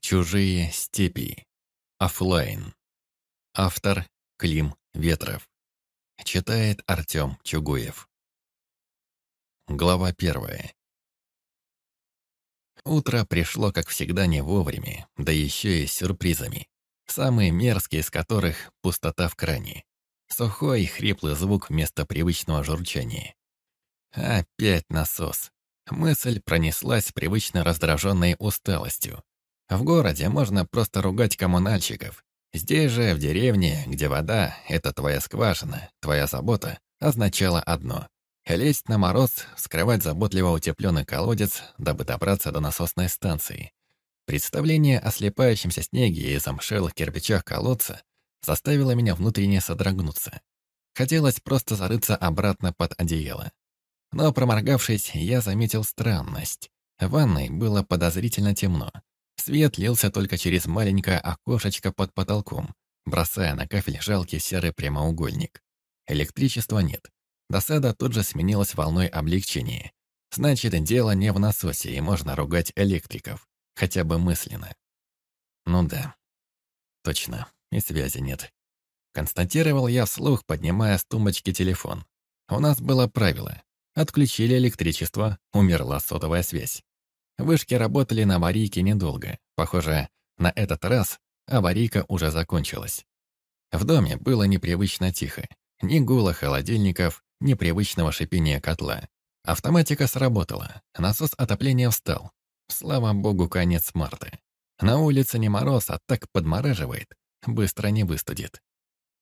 Чужие степи. Оффлайн. Автор Клим Ветров. Читает Артем Чугуев. Глава первая. Утро пришло, как всегда, не вовремя, да еще и с сюрпризами. Самые мерзкие из которых — пустота в кране. Сухой, хриплый звук вместо привычного журчания. Опять насос. Мысль пронеслась привычно раздраженной усталостью. В городе можно просто ругать коммунальщиков. Здесь же, в деревне, где вода — это твоя скважина, твоя забота, означало одно — лезть на мороз, скрывать заботливо утепленный колодец, дабы добраться до насосной станции. Представление о слепающемся снеге и замшелых кирпичах колодца заставило меня внутренне содрогнуться. Хотелось просто зарыться обратно под одеяло. Но, проморгавшись, я заметил странность. В ванной было подозрительно темно. Свет лился только через маленькое окошечко под потолком, бросая на кафель жалкий серый прямоугольник. Электричества нет. Досада тут же сменилась волной облегчения. Значит, дело не в насосе, и можно ругать электриков. Хотя бы мысленно. Ну да. Точно, и связи нет. Констатировал я вслух, поднимая с тумбочки телефон. У нас было правило. Отключили электричество, умерла сотовая связь. Вышки работали на аварийке недолго. Похоже, на этот раз аварийка уже закончилась. В доме было непривычно тихо. Ни гула холодильников, ни привычного шипения котла. Автоматика сработала, насос отопления встал. Слава богу, конец марта. На улице не мороз, а так подмораживает. Быстро не выстудит.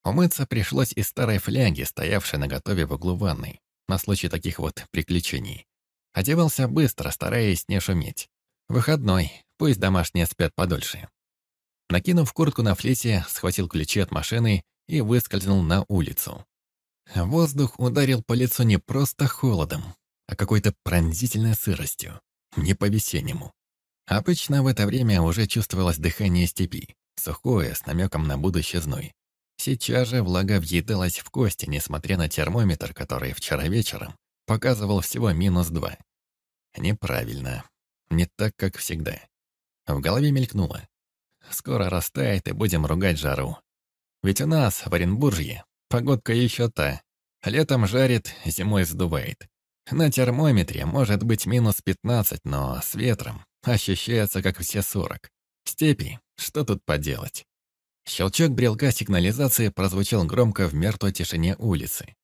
Умыться пришлось из старой фляги, стоявшей на готове в углу ванной, на случай таких вот приключений. Одевался быстро, стараясь не шуметь. Выходной, пусть домашние спят подольше. Накинув куртку на флете, схватил ключи от машины и выскользнул на улицу. Воздух ударил по лицу не просто холодом, а какой-то пронзительной сыростью. Не по-весеннему. Обычно в это время уже чувствовалось дыхание степи, сухое, с намеком на будущий зной. Сейчас же влага въедалась в кости, несмотря на термометр, который вчера вечером показывал всего минус два. Неправильно. Не так, как всегда. В голове мелькнуло. Скоро растает, и будем ругать жару. Ведь у нас, в Оренбуржье, погодка еще та. Летом жарит, зимой сдувает. На термометре может быть минус 15, но с ветром ощущается, как все 40. Степи, что тут поделать? Щелчок брелка сигнализации прозвучал громко в мертвой тишине улицы.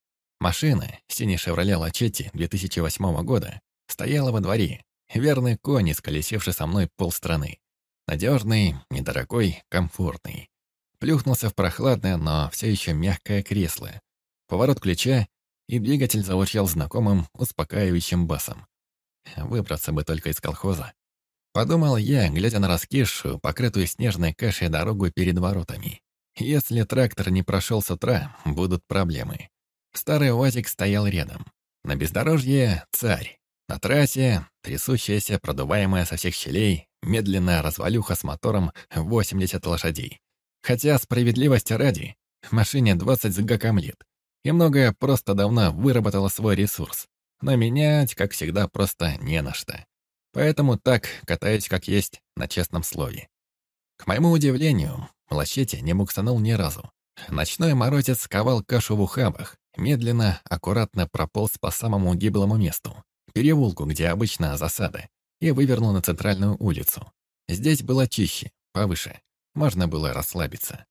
Машина, синий «Шевроле Лачетти» 2008 года, стояла во дворе, верный конь, исколесивший со мной полстраны. Надежный, недорогой, комфортный. Плюхнулся в прохладное, но все еще мягкое кресло. Поворот ключа, и двигатель заурчал знакомым, успокаивающим басом. Выбраться бы только из колхоза. Подумал я, глядя на раскисшую, покрытую снежной кашей дорогу перед воротами. Если трактор не прошел с утра, будут проблемы. Старый УАЗик стоял рядом. На бездорожье — царь. На трассе — трясущаяся, продуваемая со всех щелей, медленная развалюха с мотором 80 лошадей. Хотя, справедливости ради, машине 20 с гаком лет, и многое просто давно выработало свой ресурс. Но менять, как всегда, просто не на что. Поэтому так катаюсь как есть, на честном слове. К моему удивлению, Лощете не буксанул ни разу. Ночной морозец сковал кашу в ухабах, медленно, аккуратно прополз по самому гиблому месту, переулку, где обычно засада, и вывернул на центральную улицу. Здесь было чище, повыше. Можно было расслабиться.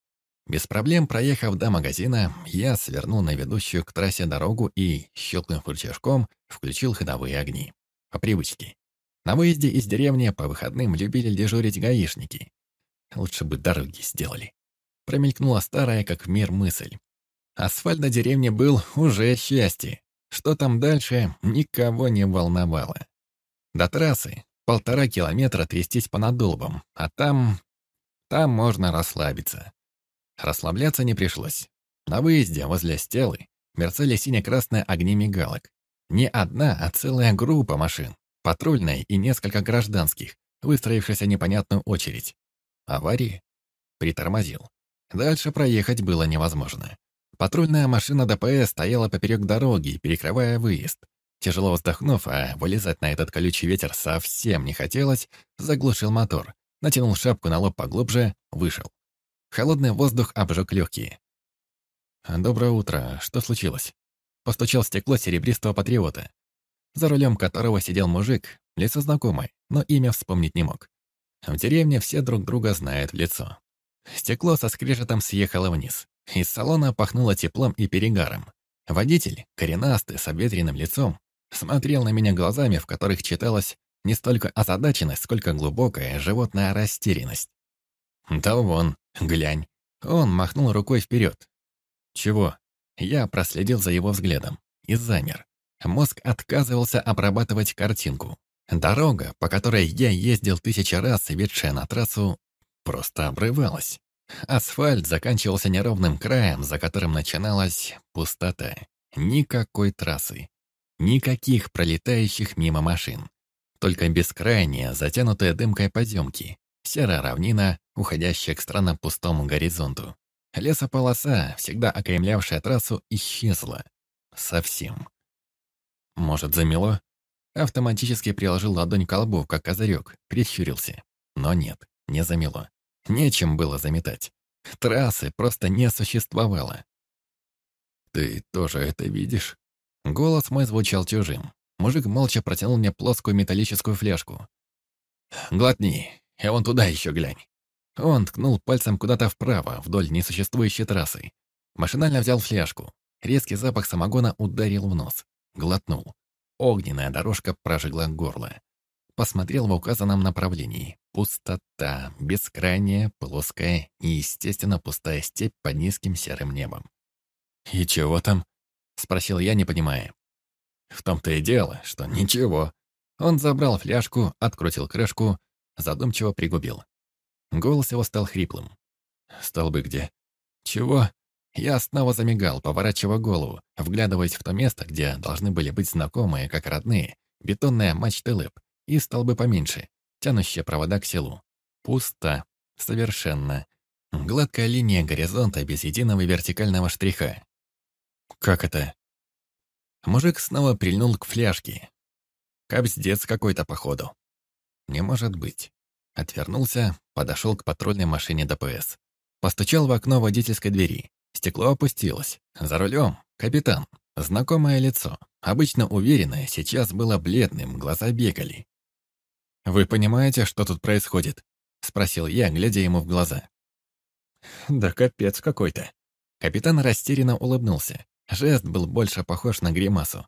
Без проблем проехав до магазина, я свернул на ведущую к трассе дорогу и, щелкнув рычажком, включил ходовые огни. По привычке. На выезде из деревни по выходным любили дежурить гаишники. Лучше бы дороги сделали. Промелькнула старая, как мир, мысль. Асфальт на деревне был уже счастье. Что там дальше, никого не волновало. До трассы полтора километра трястись по надолбам, а там... там можно расслабиться. Расслабляться не пришлось. На выезде возле стелы мерцали сине-красные огни мигалок. Не одна, а целая группа машин. Патрульная и несколько гражданских, выстроившихся непонятную очередь. Аварии? Притормозил. Дальше проехать было невозможно. Патрульная машина ДПС стояла поперек дороги, перекрывая выезд. Тяжело вздохнув, а вылезать на этот колючий ветер совсем не хотелось, заглушил мотор натянул шапку на лоб поглубже, вышел. Холодный воздух обжег легкие. «Доброе утро. Что случилось?» Постучал стекло серебристого патриота, за рулем которого сидел мужик, лицо знакомое, но имя вспомнить не мог. В деревне все друг друга знают в лицо. Стекло со скрежетом съехало вниз. Из салона пахнуло теплом и перегаром. Водитель, коренастый, с обветренным лицом, смотрел на меня глазами, в которых читалась не столько озадаченность, сколько глубокая животная растерянность. «Да вон, глянь». Он махнул рукой вперед. «Чего?» Я проследил за его взглядом и замер. Мозг отказывался обрабатывать картинку. Дорога, по которой я ездил тысячи раз, ведшая на трассу, просто обрывалась. Асфальт заканчивался неровным краем, за которым начиналась пустота. Никакой трассы. Никаких пролетающих мимо машин. Только бескрайние, затянутые дымкой подъемки. Серая равнина, уходящая к странно пустому горизонту. Лесополоса, всегда окаймлявшая трассу, исчезла. Совсем. Может, замело? Автоматически приложил ладонь к колбу, как козырек, прищурился. Но нет, не замело. Нечем было заметать. Трассы просто не существовало. «Ты тоже это видишь?» Голос мой звучал чужим. Мужик молча протянул мне плоскую металлическую фляжку. «Глотни, и вон туда еще глянь». Он ткнул пальцем куда-то вправо, вдоль несуществующей трассы. Машинально взял фляжку. Резкий запах самогона ударил в нос. Глотнул. Огненная дорожка прожигла горло. Посмотрел в указанном направлении. Пустота, бескрайняя, плоская и, естественно, пустая степь под низким серым небом. «И чего там?» — спросил я, не понимая. В том-то и дело, что ничего. Он забрал фляжку, открутил крышку, задумчиво пригубил. Голос его стал хриплым. «Столбы где?» «Чего?» Я снова замигал, поворачивая голову, вглядываясь в то место, где должны были быть знакомые, как родные, бетонная мачта лэп и столбы поменьше, тянущие провода к селу. Пусто. Совершенно. Гладкая линия горизонта без единого вертикального штриха. «Как это?» Мужик снова прильнул к фляжке. Капздец какой-то, походу. Не может быть. Отвернулся, подошел к патрульной машине ДПС. Постучал в окно водительской двери. Стекло опустилось. За рулем капитан. Знакомое лицо. Обычно уверенное, сейчас было бледным, глаза бегали. «Вы понимаете, что тут происходит?» — спросил я, глядя ему в глаза. «Да капец какой-то». Капитан растерянно улыбнулся. Жест был больше похож на гримасу.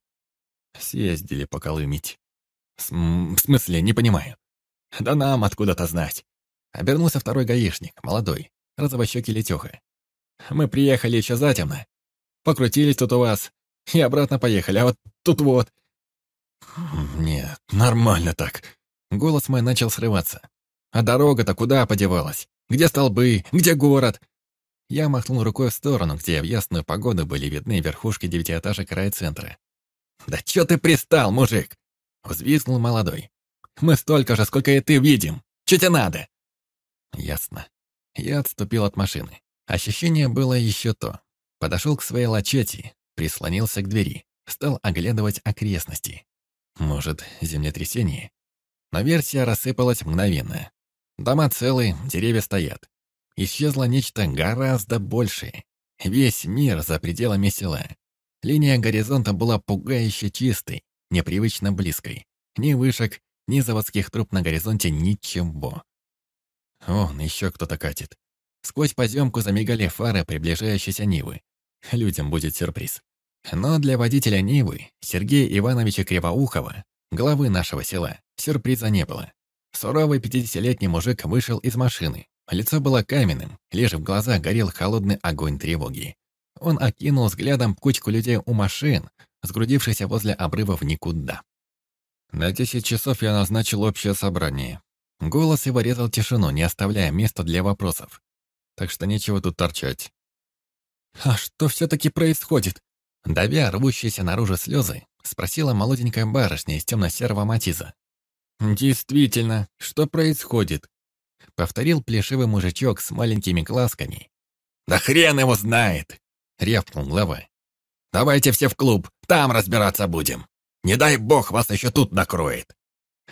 «Съездили поколымить». «В смысле, не понимаю». «Да нам откуда-то знать». Обернулся второй гаишник, молодой, розовощекий Летёха. Мы приехали еще затемно. Покрутились тут у вас и обратно поехали, а вот тут вот...» «Нет, нормально так». Голос мой начал срываться. «А дорога-то куда подевалась? Где столбы? Где город?» Я махнул рукой в сторону, где в ясную погоду были видны верхушки девятиэтажек райцентра. «Да чё ты пристал, мужик?» Взвизгнул молодой. «Мы столько же, сколько и ты видим. Чё тебе надо?» «Ясно». Я отступил от машины. Ощущение было еще то. Подошел к своей лачете, прислонился к двери, стал оглядывать окрестности. Может, землетрясение? Но версия рассыпалась мгновенно. Дома целые, деревья стоят. Исчезло нечто гораздо большее. Весь мир за пределами села. Линия горизонта была пугающе чистой, непривычно близкой. Ни вышек, ни заводских труб на горизонте, ничего. Вон, еще кто-то катит. Сквозь поземку замигали фары приближающейся Нивы. Людям будет сюрприз. Но для водителя Нивы, Сергея Ивановича Кривоухова, главы нашего села, сюрприза не было. Суровый пятидесятилетний мужик вышел из машины. Лицо было каменным, лишь в глазах горел холодный огонь тревоги. Он окинул взглядом кучку людей у машин, сгрудившихся возле обрыва в никуда. На десять часов я назначил общее собрание. Голос его резал тишину, не оставляя места для вопросов так что нечего тут торчать. «А что все-таки происходит?» Давя рвущиеся наружу слезы, спросила молоденькая барышня из темно-серого матиза. «Действительно, что происходит?» Повторил плешивый мужичок с маленькими глазками. «Да хрен его знает!» — рявкнул глава. «Давайте все в клуб, там разбираться будем. Не дай бог вас еще тут накроет!»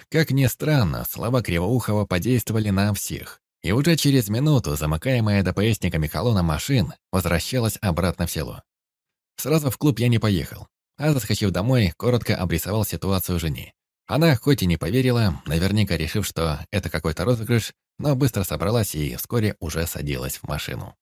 Как ни странно, слова Кривоухова подействовали на всех. И уже через минуту замыкаемая ДПСниками колонна машин возвращалась обратно в село. Сразу в клуб я не поехал, а заскочив домой, коротко обрисовал ситуацию жене. Она хоть и не поверила, наверняка решив, что это какой-то розыгрыш, но быстро собралась и вскоре уже садилась в машину.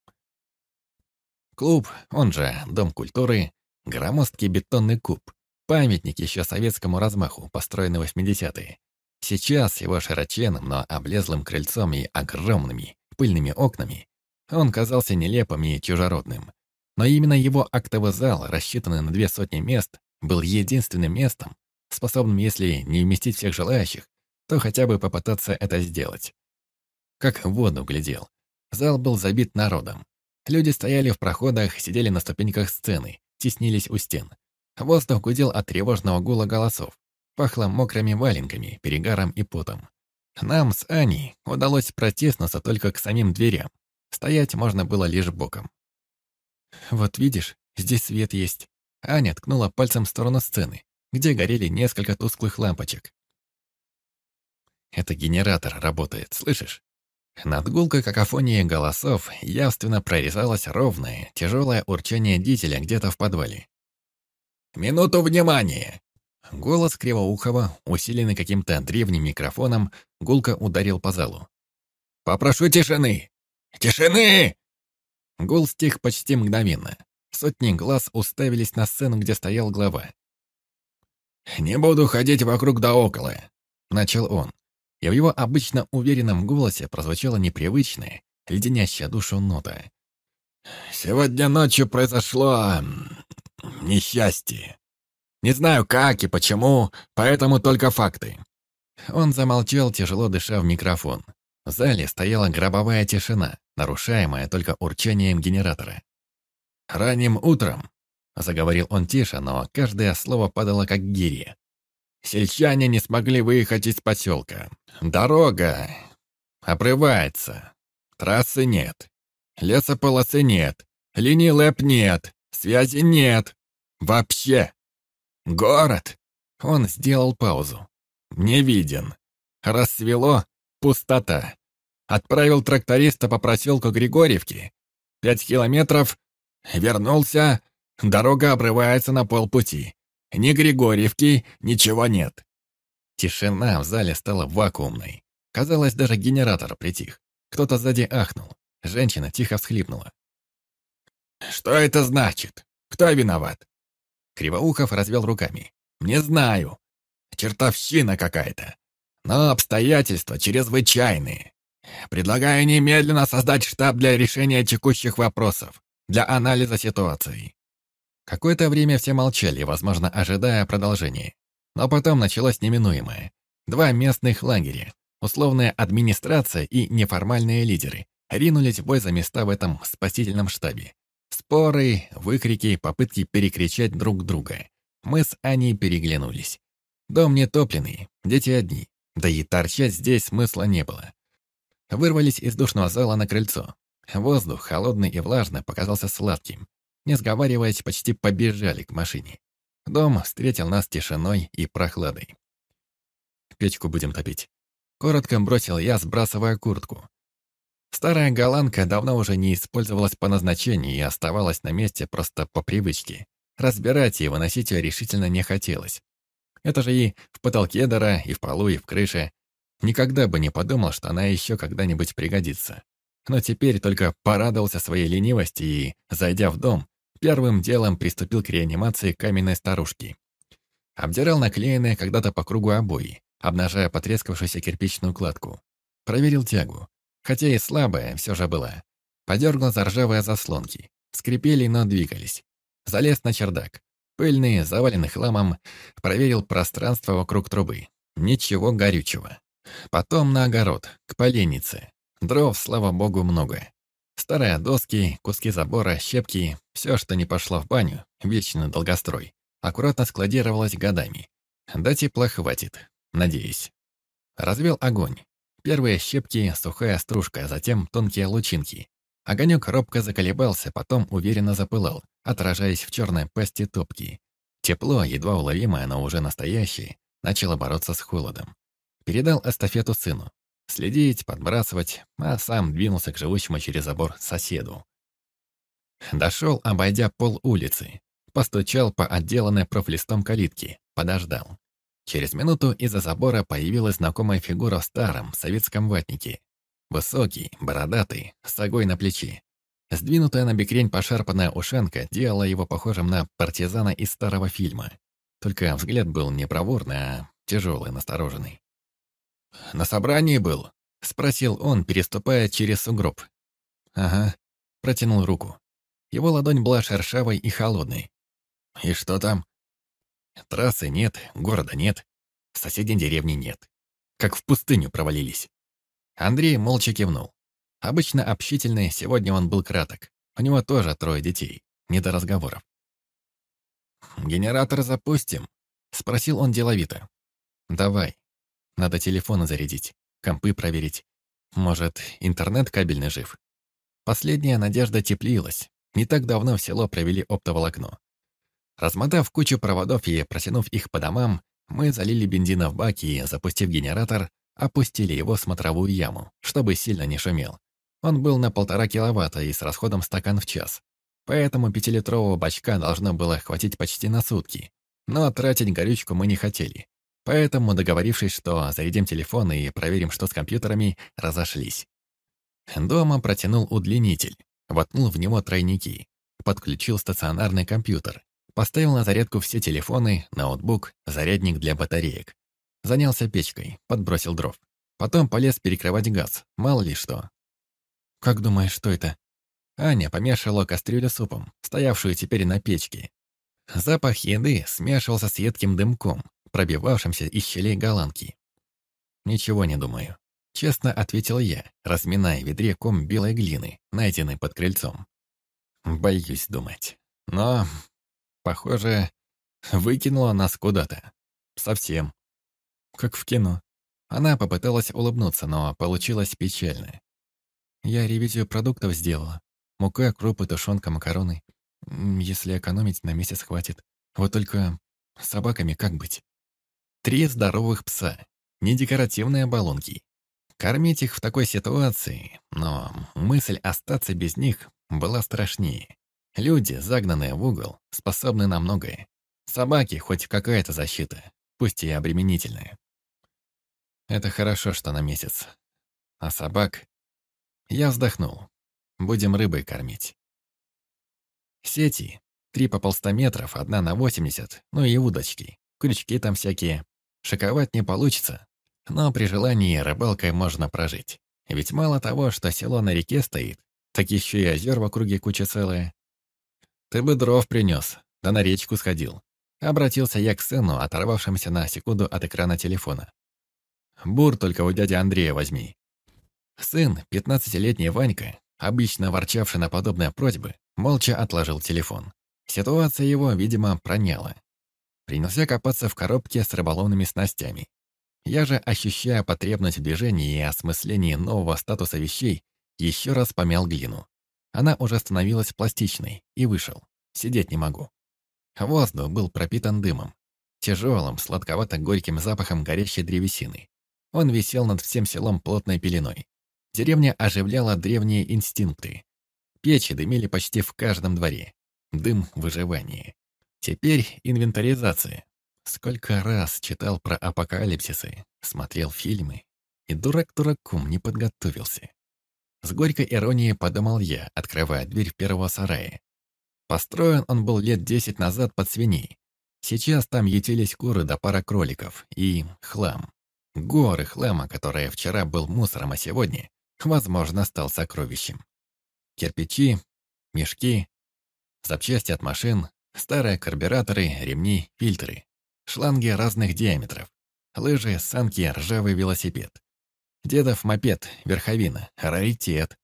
Клуб, он же Дом культуры, громоздкий бетонный куб, памятник еще советскому размаху, построенный в 80-е. Сейчас его широченным, но облезлым крыльцом и огромными пыльными окнами он казался нелепым и чужеродным. Но именно его актовый зал, рассчитанный на две сотни мест, был единственным местом, способным, если не вместить всех желающих, то хотя бы попытаться это сделать. Как в воду глядел. Зал был забит народом. Люди стояли в проходах, сидели на ступеньках сцены, теснились у стен. Воздух гудел от тревожного гула голосов. Пахло мокрыми валенками, перегаром и потом. Нам с Аней удалось протиснуться только к самим дверям. Стоять можно было лишь боком. «Вот видишь, здесь свет есть». Аня ткнула пальцем в сторону сцены, где горели несколько тусклых лампочек. «Это генератор работает, слышишь?» Над гулкой какофонии голосов явственно прорезалось ровное, тяжелое урчание дизеля где-то в подвале. «Минуту внимания!» Голос Кривоухова, усиленный каким-то древним микрофоном, гулко ударил по залу. «Попрошу тишины! Тишины!» Гул стих почти мгновенно. Сотни глаз уставились на сцену, где стоял глава. «Не буду ходить вокруг да около», — начал он. И в его обычно уверенном голосе прозвучала непривычная, леденящая душу нота. «Сегодня ночью произошло... несчастье. Не знаю как и почему, поэтому только факты». Он замолчал, тяжело дыша в микрофон. В зале стояла гробовая тишина, нарушаемая только урчанием генератора. «Ранним утром», — заговорил он тише, но каждое слово падало как гиря. «Сельчане не смогли выехать из поселка. Дорога обрывается. Трассы нет. Лесополосы нет. Линии ЛЭП нет. Связи нет. Вообще. Город. Он сделал паузу. Не виден. Рассвело. Пустота. Отправил тракториста по проселку Григорьевки. Пять километров. Вернулся. Дорога обрывается на полпути. Ни Григорьевки, ничего нет. Тишина в зале стала вакуумной. Казалось, даже генератор притих. Кто-то сзади ахнул. Женщина тихо всхлипнула. «Что это значит? Кто виноват?» Кривоухов развел руками. «Не знаю. Чертовщина какая-то. Но обстоятельства чрезвычайные. Предлагаю немедленно создать штаб для решения текущих вопросов, для анализа ситуации». Какое-то время все молчали, возможно, ожидая продолжения. Но потом началось неминуемое. Два местных лагеря, условная администрация и неформальные лидеры, ринулись в бой за места в этом спасительном штабе. Споры, выкрики, попытки перекричать друг друга. Мы с Аней переглянулись. Дом не топленый, дети одни. Да и торчать здесь смысла не было. Вырвались из душного зала на крыльцо. Воздух, холодный и влажный, показался сладким. Не сговариваясь, почти побежали к машине. Дом встретил нас тишиной и прохладой. «Печку будем топить». Коротко бросил я, сбрасывая куртку. Старая голландка давно уже не использовалась по назначению и оставалась на месте просто по привычке. Разбирать и выносить ее решительно не хотелось. Это же и в потолке дыра, и в полу, и в крыше. Никогда бы не подумал, что она еще когда-нибудь пригодится. Но теперь только порадовался своей ленивости и, зайдя в дом, Первым делом приступил к реанимации каменной старушки. Обдирал наклеенные когда-то по кругу обои, обнажая потрескавшуюся кирпичную кладку. Проверил тягу. Хотя и слабая, все же была. Подергал за ржавые заслонки. Скрипели, но двигались. Залез на чердак. Пыльный, заваленный хламом. Проверил пространство вокруг трубы. Ничего горючего. Потом на огород, к поленнице. Дров, слава богу, много. Старые доски, куски забора, щепки, все, что не пошло в баню, вечный долгострой, аккуратно складировалось годами. До тепла хватит, надеюсь. Развел огонь. Первые щепки, сухая стружка, затем тонкие лучинки. Огонек робко заколебался, потом уверенно запылал, отражаясь в черной пасти топки. Тепло, едва уловимое, но уже настоящее, начало бороться с холодом. Передал эстафету сыну. Следить, подбрасывать, а сам двинулся к живущему через забор соседу. Дошел, обойдя пол улицы. Постучал по отделанной профлистом калитке. Подождал. Через минуту из-за забора появилась знакомая фигура в старом советском ватнике. Высокий, бородатый, с огой на плечи. Сдвинутая на бекрень пошарпанная ушанка делала его похожим на партизана из старого фильма. Только взгляд был не проворный, а тяжелый, настороженный. «На собрании был?» — спросил он, переступая через сугроб. «Ага», — протянул руку. Его ладонь была шершавой и холодной. «И что там?» «Трассы нет, города нет, соседней деревни нет. Как в пустыню провалились». Андрей молча кивнул. Обычно общительный, сегодня он был краток. У него тоже трое детей, не до разговоров. «Генератор запустим?» — спросил он деловито. «Давай. Надо телефоны зарядить, компы проверить. Может, интернет кабельный жив?» Последняя надежда теплилась. Не так давно в село провели оптоволокно. Размотав кучу проводов и протянув их по домам, мы залили бензина в баки и, запустив генератор, опустили его в смотровую яму, чтобы сильно не шумел. Он был на полтора киловатта и с расходом стакан в час. Поэтому пятилитрового бачка должно было хватить почти на сутки. Но тратить горючку мы не хотели. Поэтому, договорившись, что зарядим телефон и проверим, что с компьютерами, разошлись. Дома протянул удлинитель, воткнул в него тройники, подключил стационарный компьютер, поставил на зарядку все телефоны, ноутбук, зарядник для батареек. Занялся печкой, подбросил дров. Потом полез перекрывать газ, мало ли что. «Как думаешь, что это?» Аня помешала кастрюлю супом, стоявшую теперь на печке. Запах еды смешивался с едким дымком, пробивавшимся из щелей голландки. «Ничего не думаю», — честно ответил я, разминая ведре ком белой глины, найденный под крыльцом. «Боюсь думать. Но, похоже, выкинула нас куда-то. Совсем. Как в кино. Она попыталась улыбнуться, но получилось печально. Я ревизию продуктов сделала. Мука, крупы, тушенка, макароны. Если экономить, на месяц хватит. Вот только с собаками как быть? Три здоровых пса. Не декоративные баллонки. Кормить их в такой ситуации, но мысль остаться без них была страшнее. Люди, загнанные в угол, способны на многое. Собаки хоть какая-то защита, пусть и обременительная. Это хорошо, что на месяц. А собак... Я вздохнул. Будем рыбой кормить. Сети. Три по полста метров, одна на восемьдесят, ну и удочки. Крючки там всякие. Шиковать не получится. Но при желании рыбалкой можно прожить. Ведь мало того, что село на реке стоит, так еще и озер в округе куча целая. Ты бы дров принес, да на речку сходил. Обратился я к сыну, оторвавшимся на секунду от экрана телефона. Бур только у дяди Андрея возьми. Сын, пятнадцатилетний Ванька, обычно ворчавший на подобные просьбы, молча отложил телефон. Ситуация его, видимо, проняла. Принялся копаться в коробке с рыболовными снастями. Я же, ощущая потребность в движении и осмыслении нового статуса вещей, еще раз помял глину. Она уже становилась пластичной, и вышел. Сидеть не могу. Воздух был пропитан дымом, тяжелым, сладковато-горьким запахом горящей древесины. Он висел над всем селом плотной пеленой. Деревня оживляла древние инстинкты. Печи дымили почти в каждом дворе. Дым выживания. Теперь инвентаризация. Сколько раз читал про апокалипсисы, смотрел фильмы, и дурак дураком не подготовился. С горькой иронией подумал я, открывая дверь первого сарая. Построен он был лет десять назад под свиней. Сейчас там ютились куры да пара кроликов и хлам. Горы хлама, который вчера был мусором, а сегодня возможно, стал сокровищем. Кирпичи, мешки, запчасти от машин, старые карбюраторы, ремни, фильтры, шланги разных диаметров, лыжи, санки, ржавый велосипед. Дедов мопед, верховина, раритет.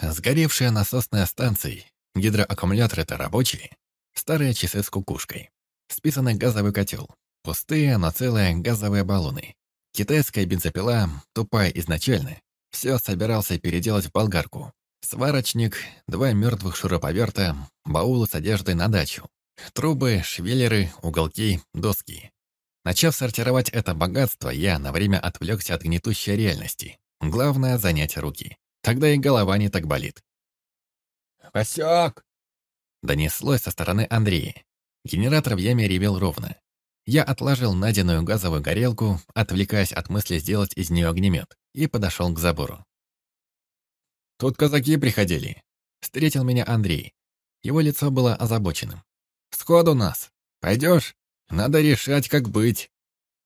Сгоревшая насосная станция, гидроаккумуляторы-то рабочие, старые часы с кукушкой, списанный газовый котел, пустые, но целые газовые баллоны, китайская бензопила, тупая изначально, все собирался переделать в болгарку. Сварочник, два мертвых шуруповерта, баулы с одеждой на дачу. Трубы, швеллеры, уголки, доски. Начав сортировать это богатство, я на время отвлекся от гнетущей реальности. Главное — занять руки. Тогда и голова не так болит. «Косяк!» Донеслось со стороны Андрея. Генератор в яме ревел ровно. Я отложил найденную газовую горелку, отвлекаясь от мысли сделать из нее огнемет, и подошел к забору. «Тут казаки приходили», — встретил меня Андрей. Его лицо было озабоченным. «Сходу нас. Пойдешь? Надо решать, как быть».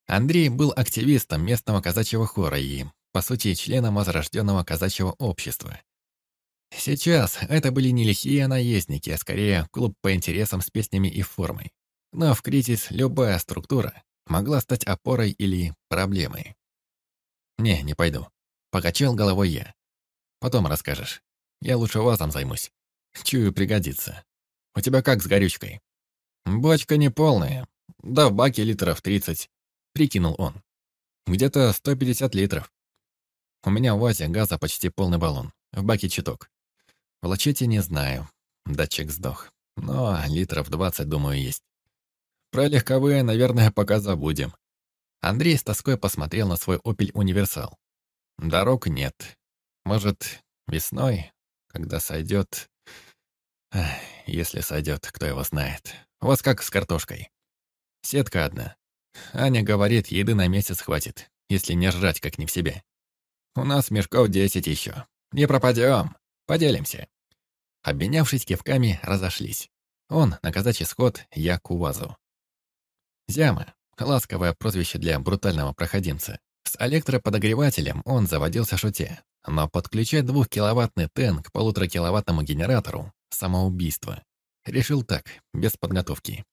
Андрей был активистом местного казачьего хора и, по сути, членом возрожденного казачьего общества. Сейчас это были не лихие наездники, а скорее клуб по интересам с песнями и формой. Но в кризис любая структура могла стать опорой или проблемой. «Не, не пойду», — покачал головой я. «Потом расскажешь. Я лучше вазом займусь. Чую, пригодится. У тебя как с горючкой?» «Бочка не полная. Да в баке литров тридцать», — прикинул он. «Где-то сто пятьдесят литров. У меня в ВАЗе газа почти полный баллон. В баке чуток. В лачете не знаю. Датчик сдох. Но литров двадцать, думаю, есть. Про легковые, наверное, пока забудем. Андрей с тоской посмотрел на свой «Опель Универсал». Дорог нет. Может, весной, когда сойдет... если сойдет, кто его знает. У вас как с картошкой? Сетка одна. Аня говорит, еды на месяц хватит, если не жрать как не в себе. У нас мешков десять еще. Не пропадем. Поделимся». Обменявшись кивками, разошлись. Он на казачий сход, я к УВАЗу. Зяма — ласковое прозвище для брутального проходимца. С электроподогревателем он заводился шуте, но подключать двухкиловаттный ТЭН к полуторакиловаттному генератору — самоубийство. Решил так, без подготовки.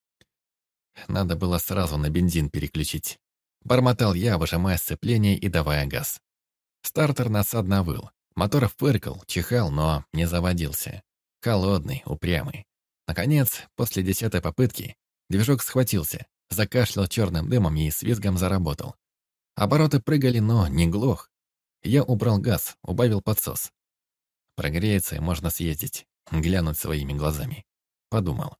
Надо было сразу на бензин переключить. Бормотал я, выжимая сцепление и давая газ. Стартер насадно выл. Мотор фыркал, чихал, но не заводился. Холодный, упрямый. Наконец, после десятой попытки, движок схватился, закашлял черным дымом и с визгом заработал. Обороты прыгали, но не глох. Я убрал газ, убавил подсос. Прогреется и можно съездить, глянуть своими глазами. Подумал.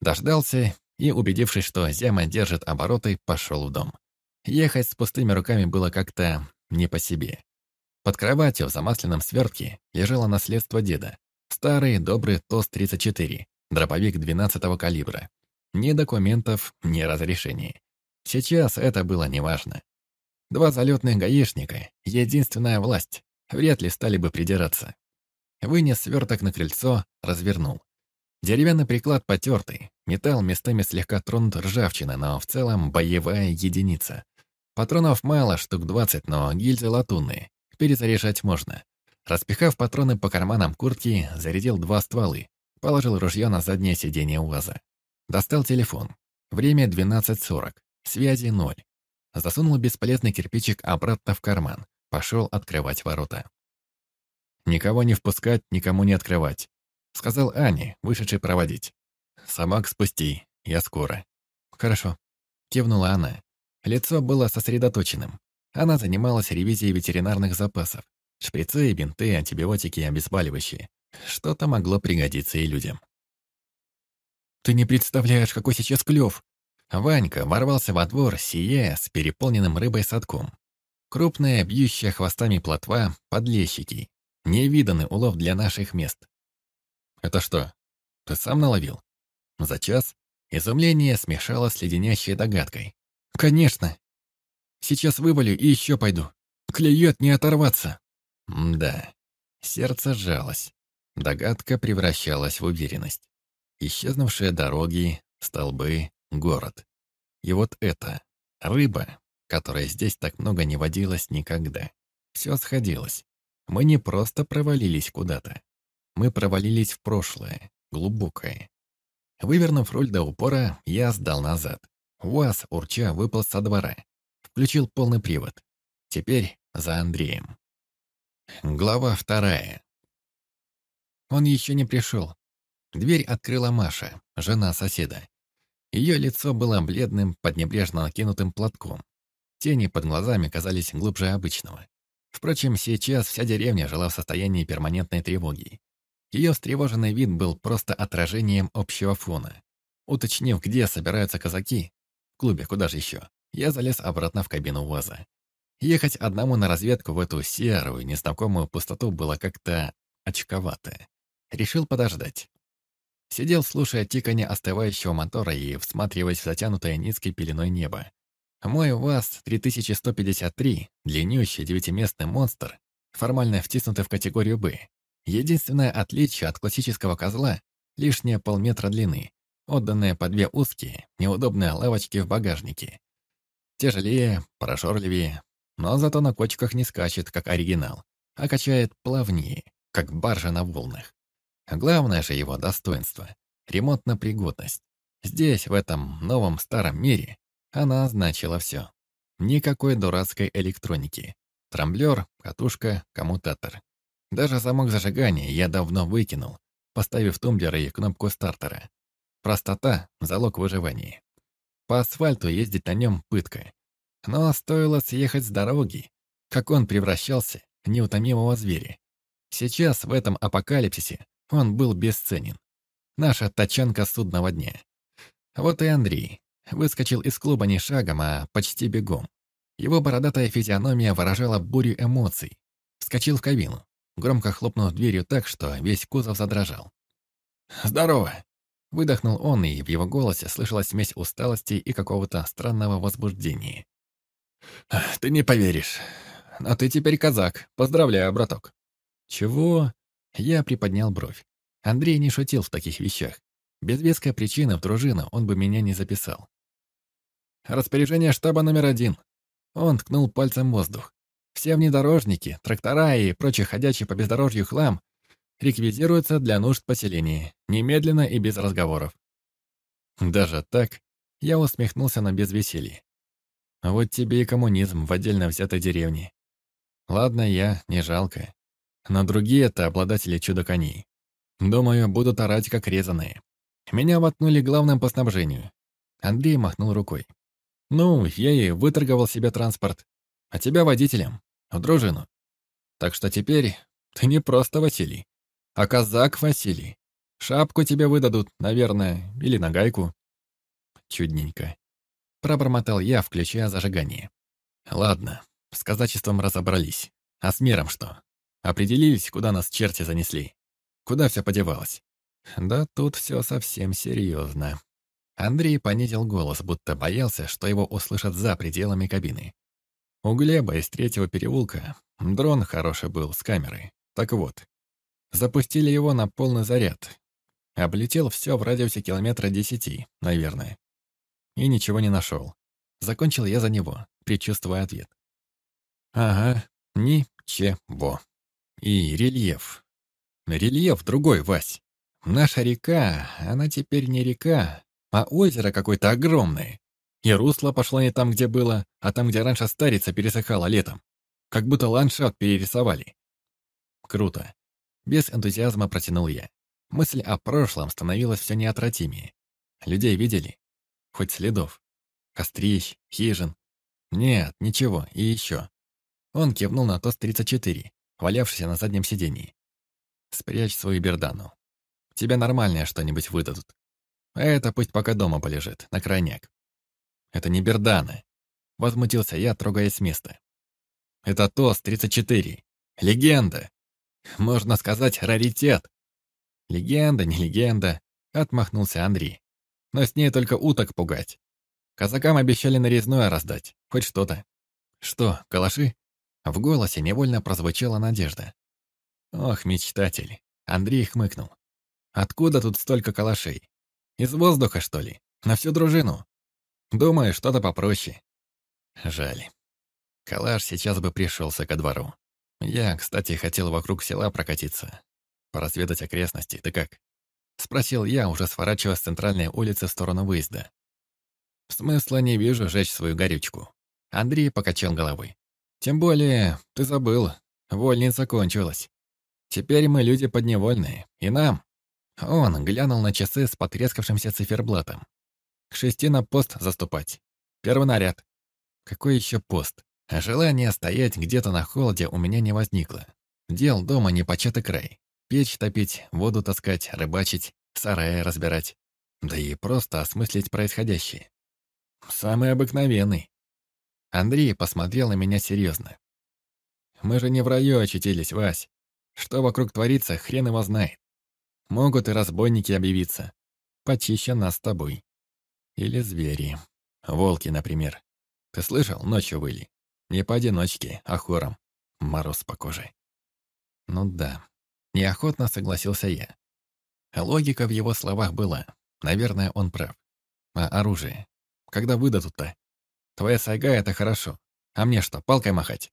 Дождался и, убедившись, что Зяма держит обороты, пошел в дом. Ехать с пустыми руками было как-то не по себе. Под кроватью в замасленном свертке лежало наследство деда. Старый добрый ТОС-34, дробовик 12-го калибра. Ни документов, ни разрешений. Сейчас это было неважно. Два залетных гаишника — единственная власть. Вряд ли стали бы придираться. Вынес сверток на крыльцо, развернул. Деревянный приклад потертый, металл местами слегка тронут ржавчиной, но в целом боевая единица. Патронов мало, штук 20, но гильзы латунные. Перезаряжать можно. Распихав патроны по карманам куртки, зарядил два стволы. Положил ружье на заднее сиденье УАЗа. Достал телефон. Время 12.40. Связи ноль. Засунул бесполезный кирпичик обратно в карман. Пошел открывать ворота. «Никого не впускать, никому не открывать», — сказал Ане, вышедший проводить. «Собак спусти, я скоро». «Хорошо», — кивнула она. Лицо было сосредоточенным. Она занималась ревизией ветеринарных запасов. Шприцы, бинты, антибиотики, обезболивающие. Что-то могло пригодиться и людям. «Ты не представляешь, какой сейчас клёв!» Ванька ворвался во двор, сияя с переполненным рыбой садком. Крупная, бьющая хвостами плотва, подлещики. Невиданный улов для наших мест. «Это что, ты сам наловил?» За час изумление смешалось с леденящей догадкой. «Конечно. Сейчас вывалю и еще пойду. Клюет не оторваться». М да, сердце сжалось. Догадка превращалась в уверенность. Исчезнувшие дороги, столбы, город. И вот это, рыба, которая здесь так много не водилась никогда. Все сходилось. Мы не просто провалились куда-то. Мы провалились в прошлое, глубокое. Вывернув руль до упора, я сдал назад. УАЗ, урча, выпал со двора. Включил полный привод. Теперь за Андреем. Глава вторая. Он еще не пришел. Дверь открыла Маша, жена соседа. Ее лицо было бледным, под небрежно накинутым платком. Тени под глазами казались глубже обычного. Впрочем, сейчас вся деревня жила в состоянии перманентной тревоги. Ее встревоженный вид был просто отражением общего фона. Уточнив, где собираются казаки, клубе, куда же еще. Я залез обратно в кабину УАЗа. Ехать одному на разведку в эту серую, незнакомую пустоту было как-то очковато. Решил подождать. Сидел, слушая тиканье остывающего мотора и всматриваясь в затянутое низкой пеленой небо. Мой УАЗ-3153, длиннющий девятиместный монстр, формально втиснутый в категорию «Б». Единственное отличие от классического козла — лишние полметра длины, отданные по две узкие, неудобные лавочки в багажнике. Тяжелее, прошорливее, но зато на кочках не скачет, как оригинал, а качает плавнее, как баржа на волнах. Главное же его достоинство — ремонтно-пригодность. Здесь, в этом новом старом мире, она значила все. Никакой дурацкой электроники. Трамблер, катушка, коммутатор. Даже замок зажигания я давно выкинул, поставив тумблер и кнопку стартера. Простота — залог выживания. По асфальту ездить на нем пытка. Но стоило съехать с дороги, как он превращался в неутомимого зверя. Сейчас, в этом апокалипсисе, он был бесценен. Наша тачанка судного дня. Вот и Андрей, Выскочил из клуба не шагом, а почти бегом. Его бородатая физиономия выражала бурю эмоций. Вскочил в кабину, громко хлопнув дверью так, что весь кузов задрожал. «Здорово!» Выдохнул он, и в его голосе слышалась смесь усталости и какого-то странного возбуждения. «Ты не поверишь. Но ты теперь казак. Поздравляю, браток». «Чего?» Я приподнял бровь. Андрей не шутил в таких вещах. Без веской причины в дружину он бы меня не записал. Распоряжение штаба номер один. Он ткнул пальцем воздух. Все внедорожники, трактора и прочий ходячий по бездорожью хлам реквизируются для нужд поселения, немедленно и без разговоров. Даже так я усмехнулся на безвеселье. Вот тебе и коммунизм в отдельно взятой деревне. Ладно, я, не жалко. Но другие-то обладатели чудо-коней. Думаю, будут орать как резаные. Меня воткнули главным по снабжению. Андрей махнул рукой. Ну, я и выторговал себе транспорт, а тебя водителем, в дружину. Так что теперь ты не просто Василий, а казак Василий. Шапку тебе выдадут, наверное, или нагайку. Чудненько. Пробормотал я, включая зажигание. Ладно, с казачеством разобрались. А с миром что? Определились, куда нас черти занесли? Куда все подевалось? Да тут все совсем серьезно. Андрей понизил голос, будто боялся, что его услышат за пределами кабины. У Глеба из третьего переулка дрон хороший был с камерой. Так вот, запустили его на полный заряд. Облетел все в радиусе километра десяти, наверное. И ничего не нашел. Закончил я за него, предчувствуя ответ. Ага, ничего. И рельеф. Рельеф другой, Вась. Наша река, она теперь не река, а озеро какое-то огромное. И русло пошло не там, где было, а там, где раньше старица пересыхала летом. Как будто ландшафт перерисовали. Круто. Без энтузиазма протянул я. Мысль о прошлом становилась все неотвратимее. Людей видели? Хоть следов. Кострищ, хижин. Нет, ничего, и еще. Он кивнул на ТОС-34, валявшийся на заднем сидении. Спрячь свою бердану. Тебе нормальное что-нибудь выдадут. А это пусть пока дома полежит, на крайняк. Это не берданы. Возмутился я, трогаясь с места. Это ТОС-34. Легенда. Можно сказать, раритет. Легенда, не легенда, отмахнулся Андрей. Но с ней только уток пугать. Казакам обещали нарезное раздать, хоть что-то. Что, калаши? В голосе невольно прозвучала надежда. Ох, мечтатель. Андрей хмыкнул. Откуда тут столько калашей? Из воздуха, что ли? На всю дружину? Думаю, что-то попроще. Жаль. Калаш сейчас бы пришелся ко двору. Я, кстати, хотел вокруг села прокатиться. Поразведать окрестности. Ты как? Спросил я, уже сворачивая с центральной улицы в сторону выезда. Смысла не вижу жечь свою горючку. Андрей покачал головой. Тем более, ты забыл, вольница кончилась. Теперь мы люди подневольные, и нам, он глянул на часы с потрескавшимся циферблатом. К шести на пост заступать. Первый наряд. Какой еще пост? А желание стоять где-то на холоде у меня не возникло. Дел дома не початый край. Печь топить, воду таскать, рыбачить, сараи разбирать. Да и просто осмыслить происходящее. Самый обыкновенный. Андрей посмотрел на меня серьезно. Мы же не в раю очутились, Вась. Что вокруг творится, хрен его знает. Могут и разбойники объявиться. Почище нас с тобой. Или звери. Волки, например. Ты слышал, ночью выли? Не поодиночке, а хором. Мороз по коже. Ну да. Неохотно согласился я. Логика в его словах была. Наверное, он прав. А оружие? Когда выдадут-то? Твоя сайга — это хорошо. А мне что, палкой махать?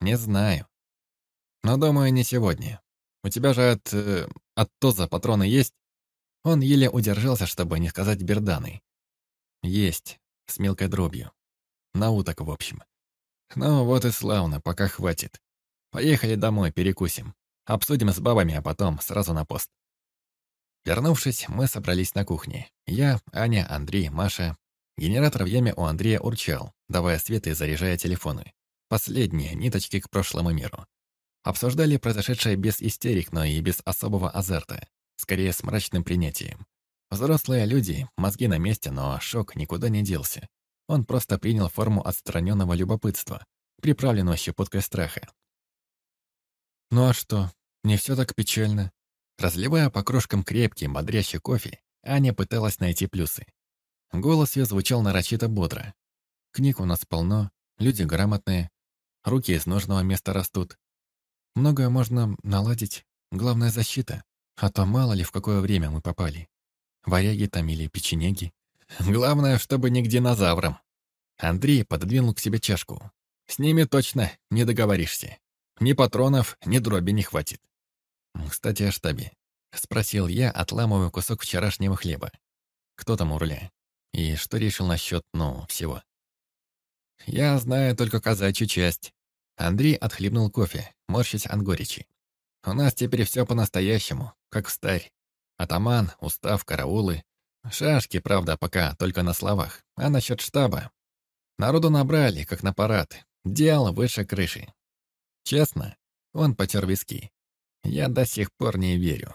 Не знаю. Но, думаю, не сегодня. У тебя же от... Э, от Тоза патроны есть? Он еле удержался, чтобы не сказать берданы. Есть. С мелкой дробью. На уток, в общем. Ну, вот и славно, пока хватит. Поехали домой, перекусим. Обсудим с бабами, а потом сразу на пост. Вернувшись, мы собрались на кухне. Я, Аня, Андрей, Маша. Генератор в яме у Андрея урчал, давая свет и заряжая телефоны. Последние ниточки к прошлому миру. Обсуждали произошедшее без истерик, но и без особого азарта. Скорее, с мрачным принятием. Взрослые люди, мозги на месте, но шок никуда не делся. Он просто принял форму отстраненного любопытства, приправленного щепоткой страха. «Ну а что, не все так печально?» Разливая по крошкам крепкий, бодрящий кофе, Аня пыталась найти плюсы. Голос ее звучал нарочито бодро. Книг у нас полно, люди грамотные, руки из нужного места растут. Многое можно наладить, главное защита, а то мало ли в какое время мы попали. Варяги там или печенеги. Главное, чтобы не к динозаврам. Андрей пододвинул к себе чашку. С ними точно не договоришься. Ни патронов, ни дроби не хватит. Кстати, о штабе. Спросил я, отламывая кусок вчерашнего хлеба. Кто там у руля? И что решил насчет, ну, всего? Я знаю только казачью часть. Андрей отхлебнул кофе, морщась от горечи. У нас теперь все по-настоящему, как в старь. Атаман, устав, караулы. Шашки, правда, пока только на словах. А насчет штаба? Народу набрали, как на парад. Дел выше крыши. Честно, он потер виски. Я до сих пор не верю.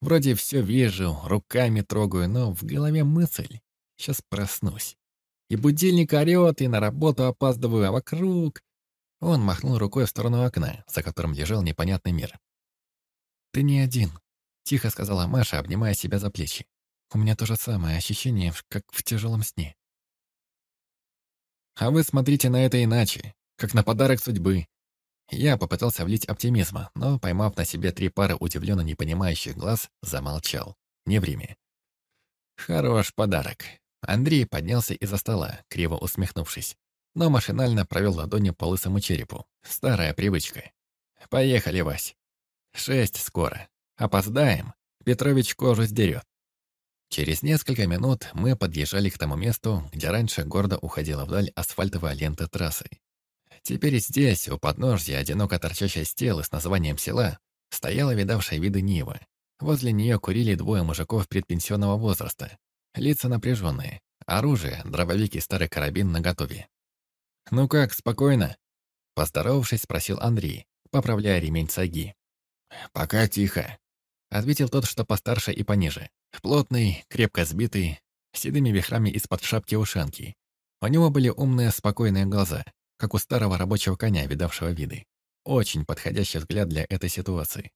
Вроде все вижу, руками трогаю, но в голове мысль. Сейчас проснусь. И будильник орёт, и на работу опаздываю, а вокруг... Он махнул рукой в сторону окна, за которым лежал непонятный мир. «Ты не один», — тихо сказала Маша, обнимая себя за плечи. «У меня то же самое ощущение, как в тяжелом сне». «А вы смотрите на это иначе, как на подарок судьбы», я попытался влить оптимизма, но, поймав на себе три пары удивленно непонимающих глаз, замолчал. Не время. Хорош подарок. Андрей поднялся из-за стола, криво усмехнувшись, но машинально провел ладонью по лысому черепу. Старая привычка. «Поехали, Вась. Шесть скоро. Опоздаем. Петрович кожу сдерет». Через несколько минут мы подъезжали к тому месту, где раньше гордо уходила вдаль асфальтовая лента трассы. Теперь здесь, у подножья, одиноко торчащей стелы с названием села, стояла видавшая виды Нива. Возле нее курили двое мужиков предпенсионного возраста. Лица напряженные. Оружие, дробовик старый карабин наготове. «Ну как, спокойно?» Поздоровавшись, спросил Андрей, поправляя ремень саги. «Пока тихо», — ответил тот, что постарше и пониже. Плотный, крепко сбитый, с седыми вихрами из-под шапки-ушанки. У него были умные, спокойные глаза, как у старого рабочего коня, видавшего виды. Очень подходящий взгляд для этой ситуации.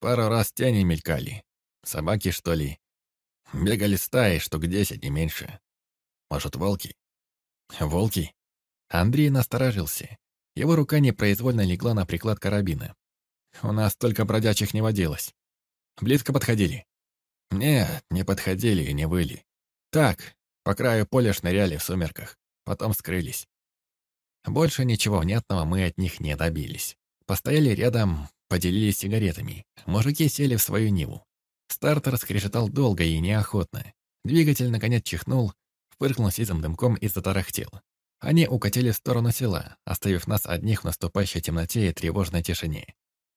Пару раз тени мелькали. Собаки, что ли? Бегали стаи, штук десять, не меньше. Может, волки? Волки? Андрей насторожился. Его рука непроизвольно легла на приклад карабина. У нас только бродячих не водилось. Близко подходили? Нет, не подходили и не выли. Так, по краю поля шныряли в сумерках. Потом скрылись. Больше ничего внятного мы от них не добились. Постояли рядом, поделились сигаретами. Мужики сели в свою Ниву. Стартер скрежетал долго и неохотно. Двигатель, наконец, чихнул, впыркнул сизым дымком и затарахтел. Они укатили в сторону села, оставив нас одних в наступающей темноте и тревожной тишине.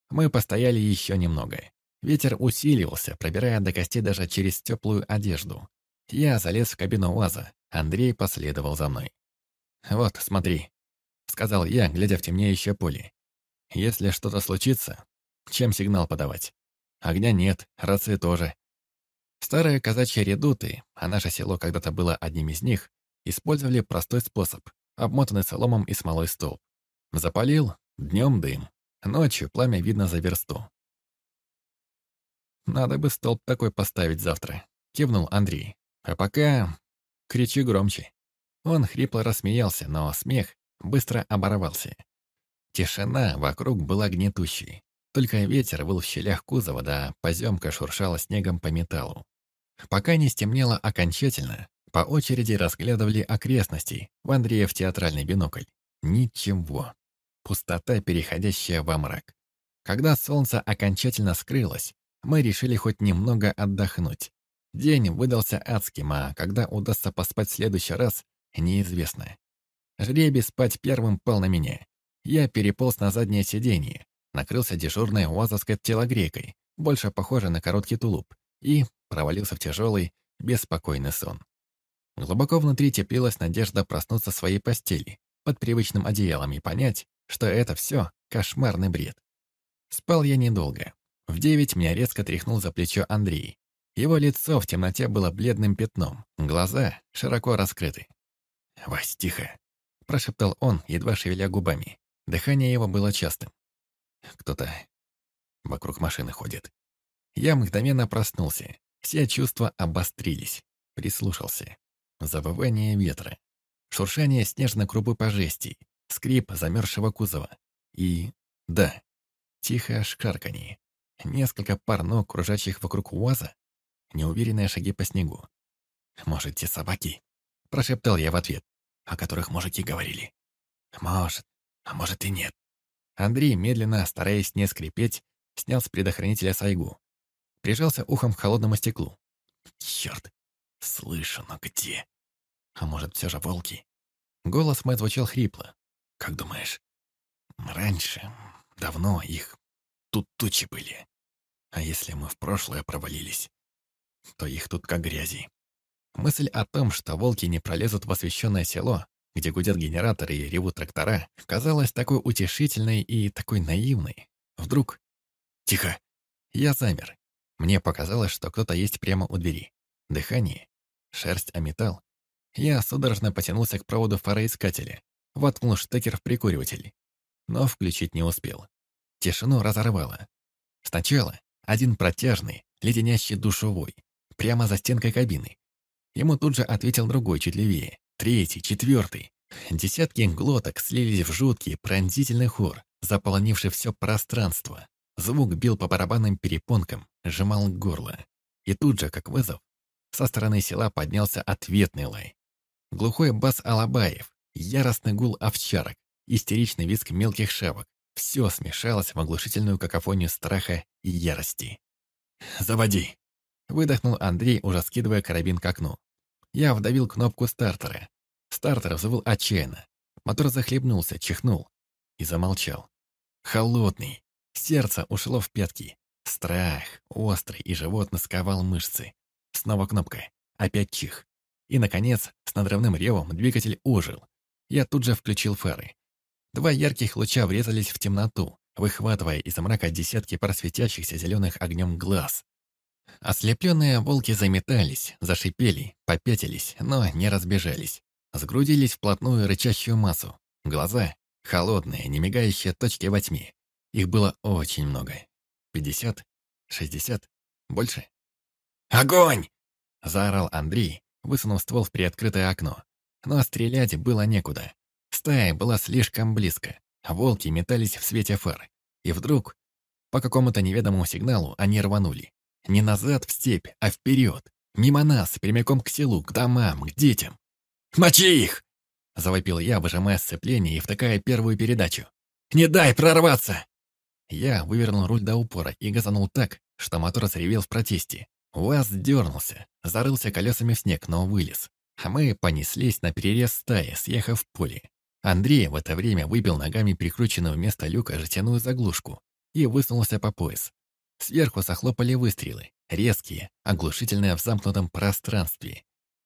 Мы постояли еще немного. Ветер усиливался, пробирая до костей даже через теплую одежду. Я залез в кабину УАЗа, Андрей последовал за мной. «Вот, смотри», сказал я, глядя в темнеющее поле. «Если что-то случится, чем сигнал подавать? Огня нет, рации тоже. Старые казачьи редуты, а наше село когда-то было одним из них, Использовали простой способ, обмотанный соломом и смолой столб. Запалил, днем дым, ночью пламя видно за версту. «Надо бы столб такой поставить завтра», — кивнул Андрей. «А пока кричи громче». Он хрипло рассмеялся, но смех быстро оборвался. Тишина вокруг была гнетущей. Только ветер был в щелях кузова, да поземка шуршала снегом по металлу. Пока не стемнело окончательно, по очереди разглядывали окрестности в Андреев театральный бинокль. Ничего. Пустота, переходящая во мрак. Когда солнце окончательно скрылось, мы решили хоть немного отдохнуть. День выдался адским, а когда удастся поспать в следующий раз, неизвестно. Жребий спать первым пал на меня. Я переполз на заднее сиденье, накрылся дежурной уазовской телогрейкой, больше похожей на короткий тулуп, и провалился в тяжелый, беспокойный сон. Глубоко внутри теплилась надежда проснуться в своей постели, под привычным одеялом и понять, что это все кошмарный бред. Спал я недолго. В девять меня резко тряхнул за плечо Андрей. Его лицо в темноте было бледным пятном, глаза широко раскрыты. «Вась, тихо!» – прошептал он, едва шевеля губами. Дыхание его было частым. Кто-то вокруг машины ходит. Я мгновенно проснулся. Все чувства обострились. Прислушался. Завывание ветра. Шуршание снежной крупы по жести. Скрип замерзшего кузова. И... да. Тихое шкарканье. Несколько пар ног, кружащих вокруг УАЗа. Неуверенные шаги по снегу. «Может, те собаки?» Прошептал я в ответ. «О которых мужики говорили». «Может, а может и нет». Андрей, медленно, стараясь не скрипеть, снял с предохранителя сайгу. Прижался ухом к холодному стеклу. Черт, слышу, но где? А может, все же волки? Голос мой звучал хрипло. Как думаешь? Раньше, давно их тут тучи были. А если мы в прошлое провалились, то их тут как грязи. Мысль о том, что волки не пролезут в освещенное село, где гудят генераторы и ревут трактора, казалась такой утешительной и такой наивной. Вдруг... Тихо! Я замер. Мне показалось, что кто-то есть прямо у двери. Дыхание, шерсть о металл. Я судорожно потянулся к проводу фароискателя, воткнул штекер в прикуриватель, но включить не успел. Тишину разорвало. Сначала один протяжный, леденящий душевой, прямо за стенкой кабины. Ему тут же ответил другой чуть левее третий, четвертый. Десятки глоток слились в жуткий, пронзительный хор, заполонивший все пространство. Звук бил по барабанным перепонкам, сжимал горло. И тут же, как вызов, со стороны села поднялся ответный лай. Глухой бас Алабаев, яростный гул овчарок, истеричный визг мелких шавок. Все смешалось в оглушительную какофонию страха и ярости. «Заводи!» — выдохнул Андрей, уже скидывая карабин к окну. Я вдавил кнопку стартера. Стартер взвыл отчаянно. Мотор захлебнулся, чихнул и замолчал. Холодный. Сердце ушло в пятки. Страх, острый и животно сковал мышцы. Снова кнопка. Опять чих. И, наконец, с надрывным ревом двигатель ожил. Я тут же включил фары. Два ярких луча врезались в темноту, выхватывая из мрака десятки просветящихся зеленых огнем глаз. Ослепленные волки заметались, зашипели, попятились, но не разбежались. Сгрудились вплотную рычащую массу. Глаза — холодные, не мигающие точки во тьме. Их было очень много. Пятьдесят? Шестьдесят? Больше? «Огонь!» — заорал Андрей, высунув ствол в приоткрытое окно. Но стрелять было некуда. Стая была слишком близко. Волки метались в свете фар. И вдруг, по какому-то неведомому сигналу, они рванули. Не назад в степь, а вперед. Мимо нас, прямиком к селу, к домам, к детям. «Мочи их!» — завопил я, выжимая сцепление и втыкая первую передачу. «Не дай прорваться!» Я вывернул руль до упора и газанул так, что мотор заревел в протесте. УАЗ дернулся, зарылся колесами в снег, но вылез. А мы понеслись на перерез стаи, съехав в поле. Андрей в это время выбил ногами прикрученную вместо люка жестяную заглушку и высунулся по пояс. Сверху захлопали выстрелы, резкие, оглушительные в замкнутом пространстве.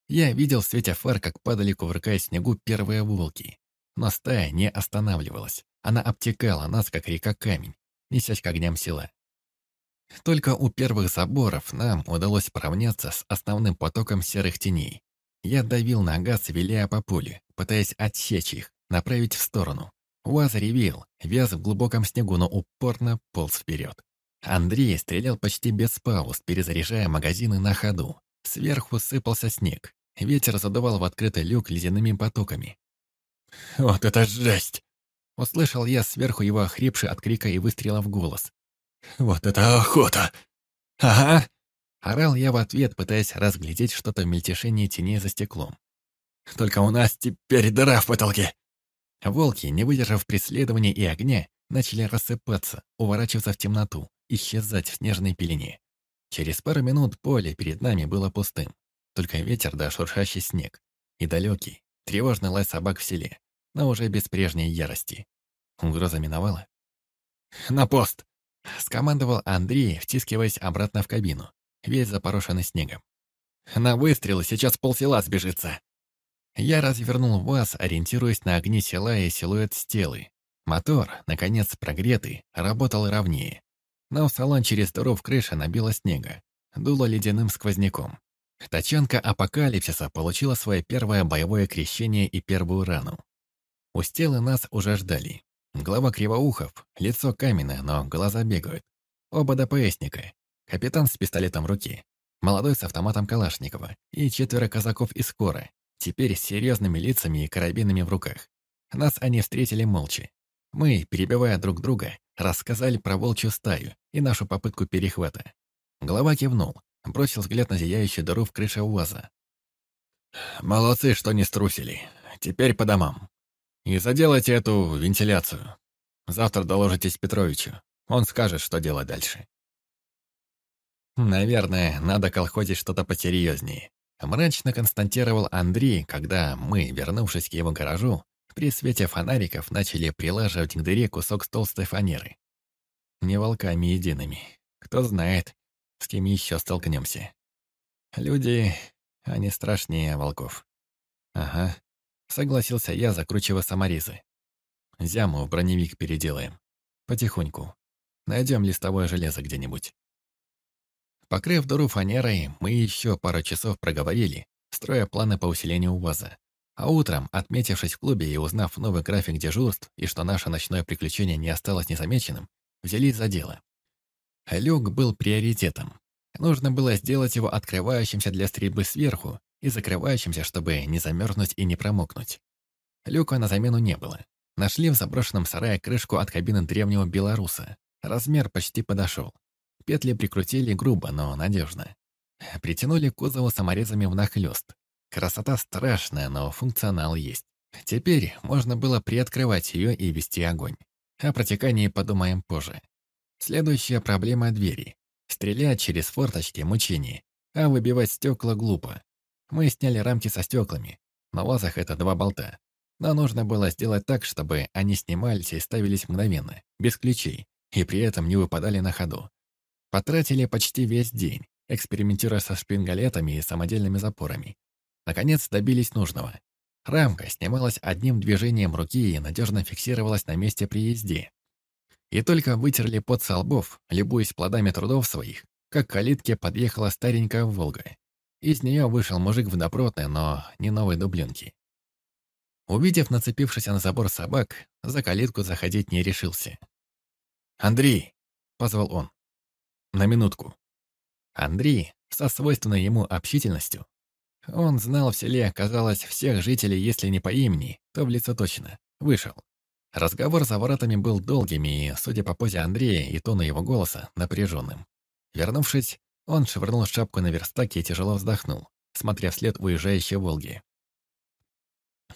Я видел в свете фар, как падали, кувыркаясь в снегу, первые волки. Но стая не останавливалась. Она обтекала нас, как река камень, несясь к огням села. Только у первых заборов нам удалось поравняться с основным потоком серых теней. Я давил на газ, виляя по полю, пытаясь отсечь их, направить в сторону. УАЗ ревел, вяз в глубоком снегу, но упорно полз вперед. Андрей стрелял почти без пауз, перезаряжая магазины на ходу. Сверху сыпался снег. Ветер задувал в открытый люк ледяными потоками. «Вот это жесть!» Услышал я сверху его охрипший от крика и выстрела в голос. «Вот это охота!» «Ага!» Орал я в ответ, пытаясь разглядеть что-то в мельтешении теней за стеклом. «Только у нас теперь дыра в потолке!» Волки, не выдержав преследования и огня, начали рассыпаться, уворачиваться в темноту, исчезать в снежной пелене. Через пару минут поле перед нами было пустым. Только ветер да шуршащий снег. И далекий, тревожный лай собак в селе, но уже без прежней ярости. Угроза миновала. «На пост!» — скомандовал Андрей, втискиваясь обратно в кабину, весь запорошенный снегом. «На выстрелы сейчас полсела сбежится!» Я развернул ВАЗ, ориентируясь на огни села и силуэт стелы. Мотор, наконец прогретый, работал ровнее. Но в салон через дыру в крыше набило снега. Дуло ледяным сквозняком. Тачанка апокалипсиса получила свое первое боевое крещение и первую рану. У стелы нас уже ждали. Глава Кривоухов, лицо каменное, но глаза бегают. Оба ДПСника. Капитан с пистолетом в руке. Молодой с автоматом Калашникова. И четверо казаков из Скора, теперь с серьезными лицами и карабинами в руках. Нас они встретили молча. Мы, перебивая друг друга, рассказали про волчью стаю и нашу попытку перехвата. Глава кивнул, бросил взгляд на зияющую дыру в крыше УАЗа. «Молодцы, что не струсили. Теперь по домам. И заделайте эту вентиляцию. Завтра доложитесь Петровичу. Он скажет, что делать дальше». «Наверное, надо колхозить что-то посерьезнее», Мрачно констатировал Андрей, когда мы, вернувшись к его гаражу, при свете фонариков начали прилаживать к дыре кусок толстой фанеры. Не волками едиными. Кто знает, с кем еще столкнемся. Люди, они страшнее волков. Ага, согласился я, закручивая саморезы. Зяму в броневик переделаем. Потихоньку. Найдем листовое железо где-нибудь. Покрыв дыру фанерой, мы еще пару часов проговорили, строя планы по усилению УАЗа. А утром, отметившись в клубе и узнав новый график дежурств и что наше ночное приключение не осталось незамеченным, взялись за дело. Люк был приоритетом. Нужно было сделать его открывающимся для стрельбы сверху и закрывающимся, чтобы не замерзнуть и не промокнуть. Люка на замену не было. Нашли в заброшенном сарае крышку от кабины древнего белоруса. Размер почти подошел. Петли прикрутили грубо, но надежно. Притянули кузову саморезами внахлёст. Красота страшная, но функционал есть. Теперь можно было приоткрывать ее и вести огонь. О протекании подумаем позже. Следующая проблема — двери. Стрелять через форточки — мучение, а выбивать стекла глупо. Мы сняли рамки со стеклами. На вазах это два болта. Но нужно было сделать так, чтобы они снимались и ставились мгновенно, без ключей, и при этом не выпадали на ходу. Потратили почти весь день, экспериментируя со шпингалетами и самодельными запорами. Наконец добились нужного. Рамка снималась одним движением руки и надежно фиксировалась на месте при езде. И только вытерли под со лбов, любуясь плодами трудов своих, как к калитке подъехала старенькая «Волга». Из нее вышел мужик в добротной, но не новой дубленке. Увидев нацепившийся на забор собак, за калитку заходить не решился. «Андрей!» — позвал он. На минутку. Андрей, со свойственной ему общительностью, он знал в селе, казалось, всех жителей, если не по имени, то в лицо точно, вышел. Разговор за воротами был долгим и, судя по позе Андрея и тону его голоса, напряженным. Вернувшись, он швырнул шапку на верстак и тяжело вздохнул, смотря вслед уезжающей «Волги».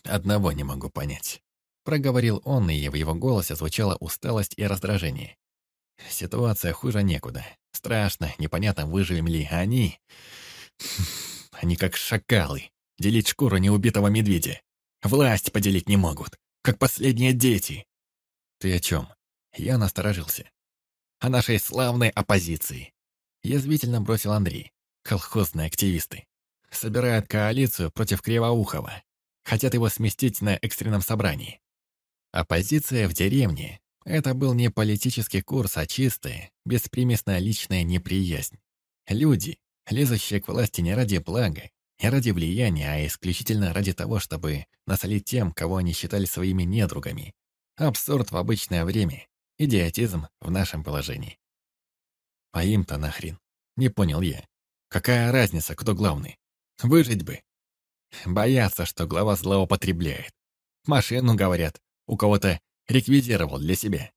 «Одного не могу понять», — проговорил он, и в его голосе звучала усталость и раздражение. Ситуация хуже некуда. Страшно, непонятно, выживем ли. Они... Они как шакалы. Делить шкуру неубитого медведя. Власть поделить не могут. Как последние дети. Ты о чем? Я насторожился. О нашей славной оппозиции. Язвительно бросил Андрей. Колхозные активисты. Собирают коалицию против Кривоухова. Хотят его сместить на экстренном собрании. Оппозиция в деревне это был не политический курс, а чистая, беспримесная личная неприязнь. Люди, лезущие к власти не ради блага, Не ради влияния, а исключительно ради того, чтобы насолить тем, кого они считали своими недругами. Абсурд в обычное время, идиотизм в нашем положении. А им-то нахрен. Не понял я. Какая разница, кто главный? Выжить бы. Боятся, что глава злоупотребляет. Машину, говорят, у кого-то реквизировал для себя.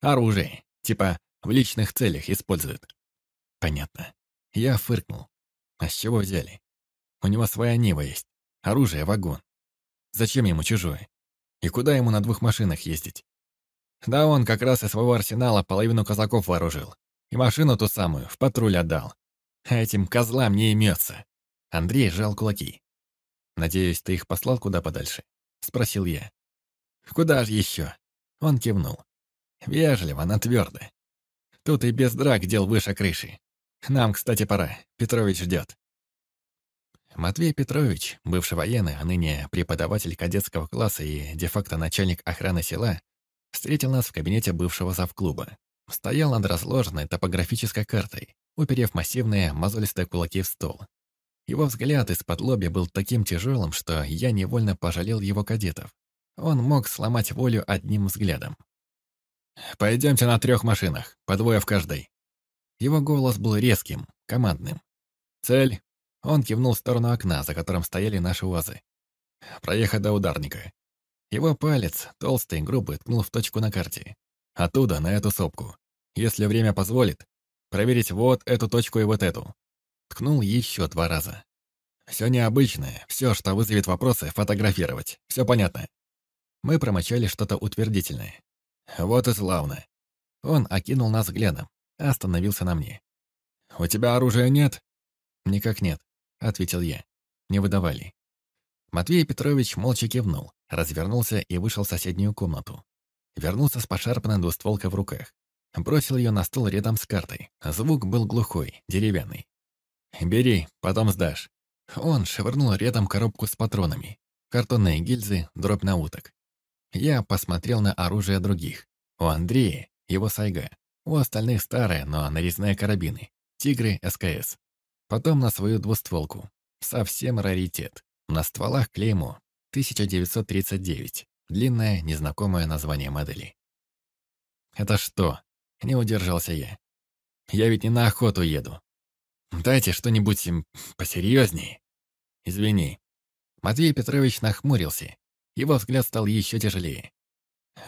Оружие, типа в личных целях используют. Понятно. Я фыркнул. А с чего взяли? У него своя Нива есть. Оружие, вагон. Зачем ему чужое? И куда ему на двух машинах ездить? Да он как раз из своего арсенала половину казаков вооружил. И машину ту самую в патруль отдал. А этим козлам не имется. Андрей сжал кулаки. «Надеюсь, ты их послал куда подальше?» Спросил я. «Куда же еще?» Он кивнул. Вежливо, но твердо. Тут и без драк дел выше крыши. Нам, кстати, пора. Петрович ждет. Матвей Петрович, бывший военный, а ныне преподаватель кадетского класса и де-факто начальник охраны села, встретил нас в кабинете бывшего завклуба. Стоял над разложенной топографической картой, уперев массивные мозолистые кулаки в стол. Его взгляд из-под лобья был таким тяжелым, что я невольно пожалел его кадетов. Он мог сломать волю одним взглядом. «Пойдемте на трех машинах, по двое в каждой». Его голос был резким, командным. «Цель?» Он кивнул в сторону окна, за которым стояли наши УАЗы. «Проехать до ударника». Его палец, толстый и грубый, ткнул в точку на карте. Оттуда на эту сопку. Если время позволит, проверить вот эту точку и вот эту. Ткнул еще два раза. Все необычное, все, что вызовет вопросы, фотографировать. Все понятно. Мы промочали что-то утвердительное. Вот и славно. Он окинул нас взглядом, остановился на мне. «У тебя оружия нет?» «Никак нет», — ответил я. Не выдавали. Матвей Петрович молча кивнул, развернулся и вышел в соседнюю комнату. Вернулся с пошарпанной двустволкой в руках. Бросил ее на стол рядом с картой. Звук был глухой, деревянный. «Бери, потом сдашь». Он швырнул рядом коробку с патронами. Картонные гильзы, дробь на уток. Я посмотрел на оружие других. У Андрея его сайга. У остальных старые, но нарезные карабины. Тигры СКС. Потом на свою двустволку. Совсем раритет. На стволах клеймо 1939. Длинное, незнакомое название модели. «Это что?» — не удержался я. «Я ведь не на охоту еду. Дайте что-нибудь посерьезнее. Извини». Матвей Петрович нахмурился. Его взгляд стал еще тяжелее.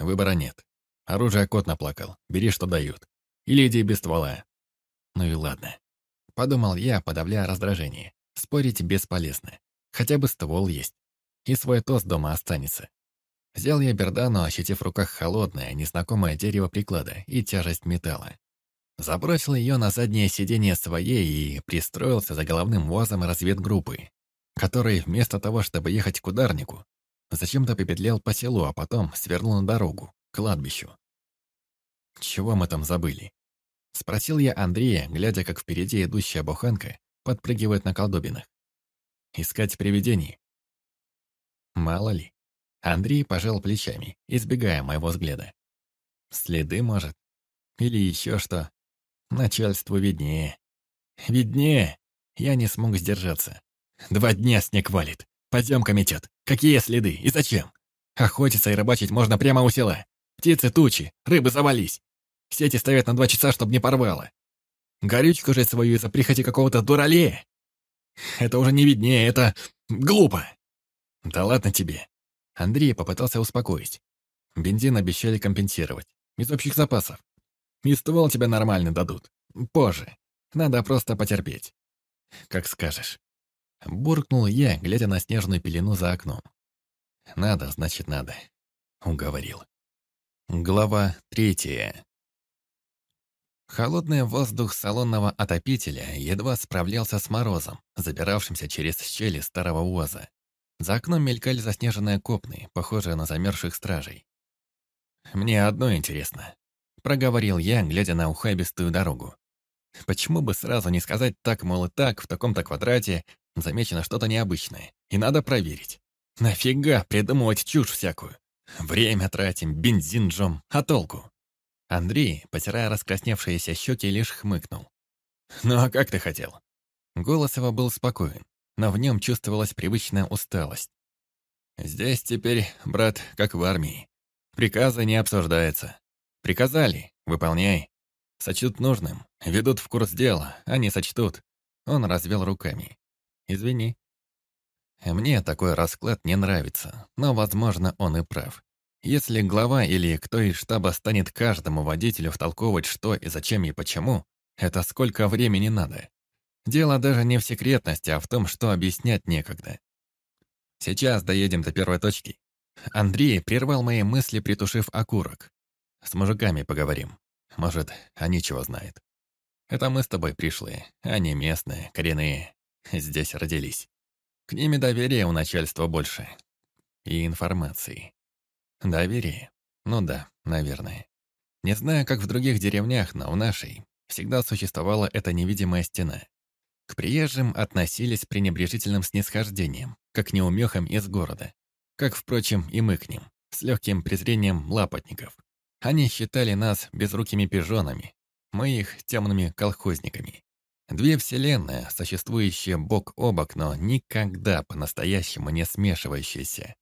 Выбора нет. Оружие кот наплакал. Бери, что дают. Или иди без ствола. Ну и ладно. Подумал я, подавляя раздражение. Спорить бесполезно. Хотя бы ствол есть. И свой тост дома останется. Взял я бердану, ощутив в руках холодное, незнакомое дерево приклада и тяжесть металла. Забросил ее на заднее сиденье своей и пристроился за головным УАЗом разведгруппы, который вместо того, чтобы ехать к ударнику, зачем-то попетлял по селу, а потом свернул на дорогу, кладбищу. «Чего мы там забыли?» Спросил я Андрея, глядя, как впереди идущая буханка подпрыгивает на колдобинах. «Искать привидений?» Мало ли. Андрей пожал плечами, избегая моего взгляда. Следы, может? Или еще что? Начальству виднее. Виднее. Я не смог сдержаться. Два дня снег валит. Подъем комитет. Какие следы и зачем? Охотиться и рыбачить можно прямо у села. Птицы тучи, рыбы завались. Сети ставят на два часа, чтобы не порвало. Горючку же свою из-за прихоти какого-то дуралея. Это уже не виднее, это глупо. Да ладно тебе. Андрей попытался успокоить. Бензин обещали компенсировать. Из общих запасов. И ствол тебе нормально дадут. Позже. Надо просто потерпеть. Как скажешь. Буркнул я, глядя на снежную пелену за окном. Надо, значит, надо. Уговорил. Глава третья. Холодный воздух салонного отопителя едва справлялся с морозом, забиравшимся через щели старого УАЗа. За окном мелькали заснеженные копны, похожие на замерзших стражей. «Мне одно интересно», — проговорил я, глядя на ухабистую дорогу. «Почему бы сразу не сказать так, мол, и так, в таком-то квадрате замечено что-то необычное, и надо проверить? Нафига придумывать чушь всякую? Время тратим, бензин жжем, а толку?» Андрей, потирая раскрасневшиеся щеки, лишь хмыкнул. «Ну а как ты хотел?» Голос его был спокоен. но в нем чувствовалась привычная усталость. «Здесь теперь, брат, как в армии. Приказы не обсуждаются. Приказали, выполняй. Сочтут нужным, ведут в курс дела, они сочтут». Он развел руками. «Извини». Мне такой расклад не нравится, но, возможно, он и прав. Если глава или кто из штаба станет каждому водителю втолковывать, что и зачем и почему, это сколько времени надо. Дело даже не в секретности, а в том, что объяснять некогда. Сейчас доедем до первой точки. Андрей прервал мои мысли, притушив окурок. С мужиками поговорим. Может, они чего знают. Это мы с тобой пришли, они местные, коренные. Здесь родились. К ними доверия у начальства больше. И информации. Доверие? Ну да, наверное. Не знаю, как в других деревнях, но в нашей всегда существовала эта невидимая стена. К приезжим относились пренебрежительным снисхождением, как к неумехам из города. Как, впрочем, и мы к ним, с легким презрением лапотников. Они считали нас безрукими пижонами, мы их темными колхозниками. Две вселенные, существующие бок о бок, но никогда по-настоящему не смешивающиеся.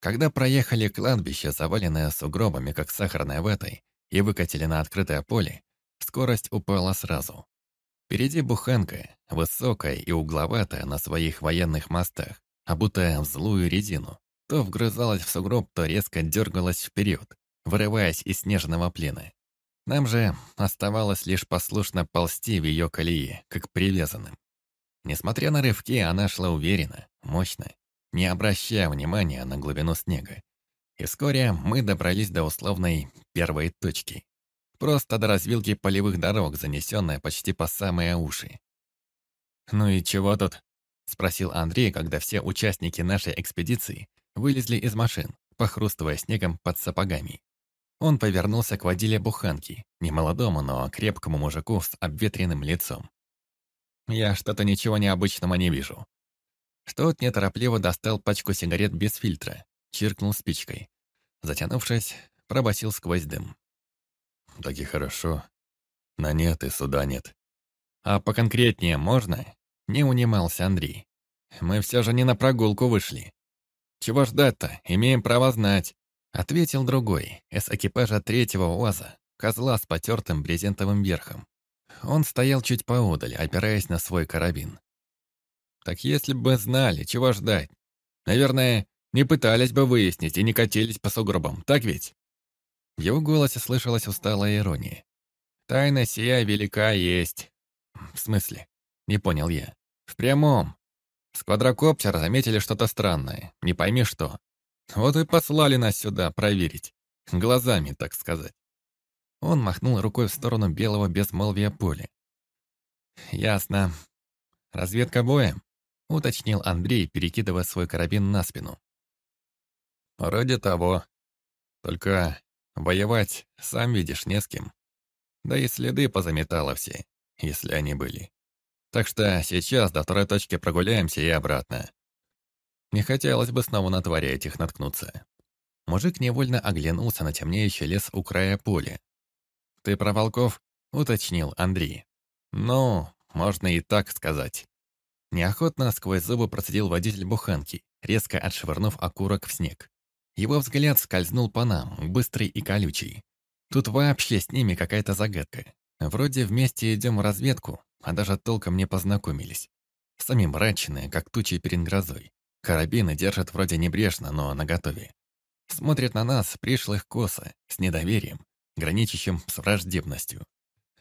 Когда проехали кладбище, заваленное сугробами, как сахарной ватой, и выкатили на открытое поле, скорость упала сразу. Впереди буханка, высокая и угловатая на своих военных мостах, обутая в злую резину. То вгрызалась в сугроб, то резко дергалась вперед, вырываясь из снежного плена. Нам же оставалось лишь послушно ползти в ее колеи, как привязанным. Несмотря на рывки, она шла уверенно, мощно, не обращая внимания на глубину снега. И вскоре мы добрались до условной первой точки. Просто до развилки полевых дорог, занесенная почти по самые уши. «Ну и чего тут?» — спросил Андрей, когда все участники нашей экспедиции вылезли из машин, похрустывая снегом под сапогами. Он повернулся к водиле буханки, немолодому, но крепкому мужику с обветренным лицом. «Я что-то ничего необычного не вижу». Тот неторопливо достал пачку сигарет без фильтра, чиркнул спичкой. Затянувшись, пробасил сквозь дым. Так и хорошо. На нет и суда нет. А поконкретнее можно? Не унимался Андрей. Мы все же не на прогулку вышли. Чего ждать-то? Имеем право знать. Ответил другой, из экипажа третьего УАЗа, козла с потертым брезентовым верхом. Он стоял чуть поодаль, опираясь на свой карабин. Так если бы знали, чего ждать. Наверное, не пытались бы выяснить и не катились по сугробам, так ведь? В его голосе слышалась усталая ирония. «Тайна сия велика есть». «В смысле?» Не понял я. «В прямом. С квадрокоптера заметили что-то странное. Не пойми что. Вот и послали нас сюда проверить. Глазами, так сказать». Он махнул рукой в сторону белого безмолвия поля. «Ясно. Разведка боем?» — уточнил Андрей, перекидывая свой карабин на спину. «Вроде того. Только Воевать, сам видишь, не с кем. Да и следы позаметало все, если они были. Так что сейчас до второй точки прогуляемся и обратно. Не хотелось бы снова на твари этих наткнуться. Мужик невольно оглянулся на темнеющий лес у края поля. «Ты про волков?» — уточнил Андрей. «Ну, можно и так сказать». Неохотно сквозь зубы процедил водитель буханки, резко отшвырнув окурок в снег. Его взгляд скользнул по нам, быстрый и колючий. Тут вообще с ними какая-то загадка. Вроде вместе идем в разведку, а даже толком не познакомились. Сами мрачные, как тучи перед грозой. Карабины держат вроде небрежно, но наготове. Смотрят на нас, пришлых косо, с недоверием, граничащим с враждебностью.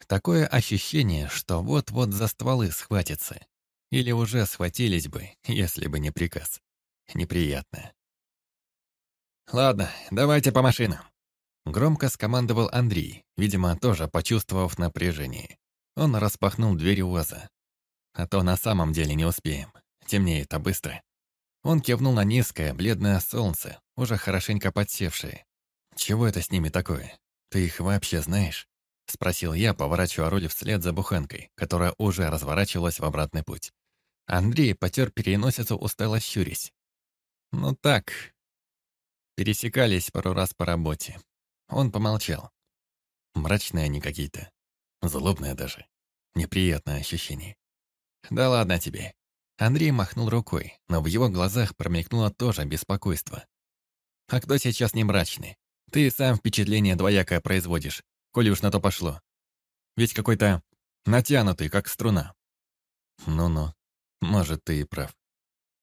Такое ощущение, что вот-вот за стволы схватятся. Или уже схватились бы, если бы не приказ. Неприятно. «Ладно, давайте по машинам». Громко скомандовал Андрей, видимо, тоже почувствовав напряжение. Он распахнул дверь УАЗа. «А то на самом деле не успеем. Темнеет-то быстро». Он кивнул на низкое, бледное солнце, уже хорошенько подсевшее. «Чего это с ними такое? Ты их вообще знаешь?» Спросил я, поворачивая руль вслед за буханкой, которая уже разворачивалась в обратный путь. Андрей потер переносицу, устало щурясь. «Ну так, Пересекались пару раз по работе. Он помолчал. Мрачные они какие-то. Злобные даже. Неприятное ощущение. Да ладно тебе. Андрей махнул рукой, но в его глазах промелькнуло тоже беспокойство. «А кто сейчас не мрачный? Ты сам впечатление двоякое производишь, коли уж на то пошло. Ведь какой-то натянутый, как струна». «Ну-ну, может, ты и прав».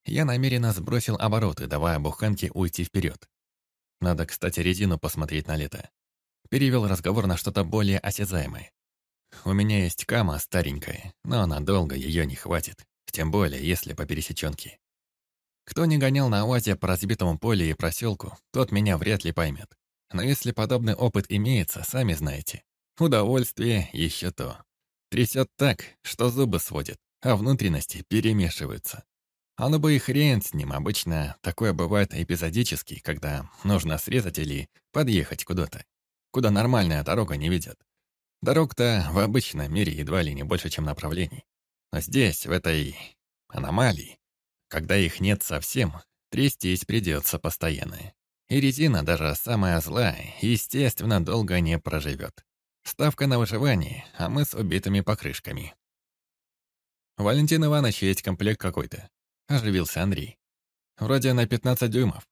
Я намеренно сбросил обороты, давая буханке уйти вперед. Надо, кстати, резину посмотреть на лето. Перевел разговор на что-то более осязаемое. У меня есть кама старенькая, но надолго ее не хватит. Тем более, если по пересеченке. Кто не гонял на УАЗе по разбитому полю и проселку, тот меня вряд ли поймет. Но если подобный опыт имеется, сами знаете. Удовольствие еще то. Трясет так, что зубы сводит, а внутренности перемешиваются. Оно бы и хрен с ним, обычно такое бывает эпизодически, когда нужно срезать или подъехать куда-то, куда нормальная дорога не ведет. Дорог-то в обычном мире едва ли не больше, чем направлений. Но здесь, в этой аномалии, когда их нет совсем, трястись придется постоянно. И резина, даже самая злая, естественно, долго не проживет. Ставка на выживание, а мы с убитыми покрышками. «Валентин Иванович, есть комплект какой-то», — оживился Андрей. «Вроде на 15 дюймов.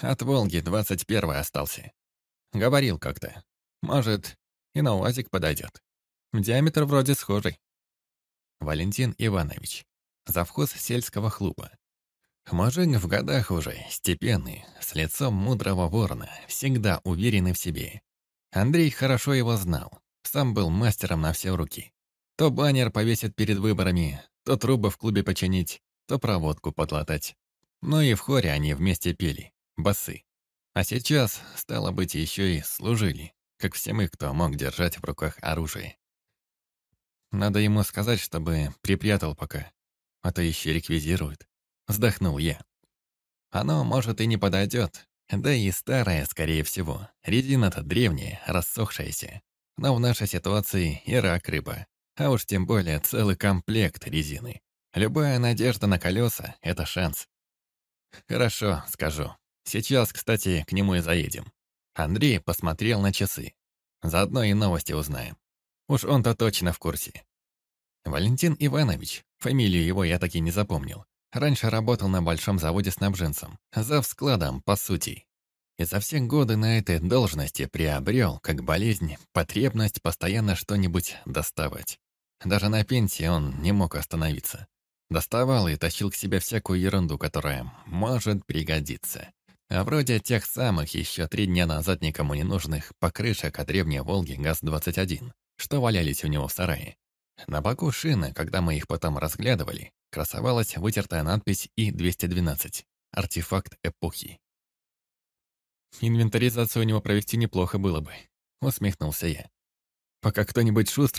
От «Волги» 21 остался. Говорил как-то. Может, и на УАЗик подойдет. Диаметр вроде схожий. Валентин Иванович, завхоз сельского клуба. Мужик в годах уже, степенный, с лицом мудрого ворона, всегда уверенный в себе. Андрей хорошо его знал, сам был мастером на все руки. То баннер повесит перед выборами, то трубы в клубе починить, то проводку подлатать. Ну и в хоре они вместе пели, басы. А сейчас, стало быть, еще и служили, как все мы, кто мог держать в руках оружие. Надо ему сказать, чтобы припрятал пока, а то еще реквизирует. Вздохнул я. Оно, может, и не подойдет, да и старое, скорее всего. Резина-то древняя, рассохшаяся. Но в нашей ситуации и рак рыба. А уж тем более целый комплект резины. Любая надежда на колеса — это шанс. Хорошо, скажу. Сейчас, кстати, к нему и заедем. Андрей посмотрел на часы. Заодно и новости узнаем. Уж он-то точно в курсе. Валентин Иванович, фамилию его я таки не запомнил, раньше работал на большом заводе снабженцем, за складом, по сути. И за все годы на этой должности приобрел, как болезнь, потребность постоянно что-нибудь доставать. Даже на пенсии он не мог остановиться. Доставал и тащил к себе всякую ерунду, которая может пригодиться. А вроде тех самых еще три дня назад никому не нужных покрышек от древней «Волги» ГАЗ-21, что валялись у него в сарае. На боку шины, когда мы их потом разглядывали, красовалась вытертая надпись И-212 «Артефакт эпохи». «Инвентаризацию у него провести неплохо было бы», — усмехнулся я. «Пока кто-нибудь шустро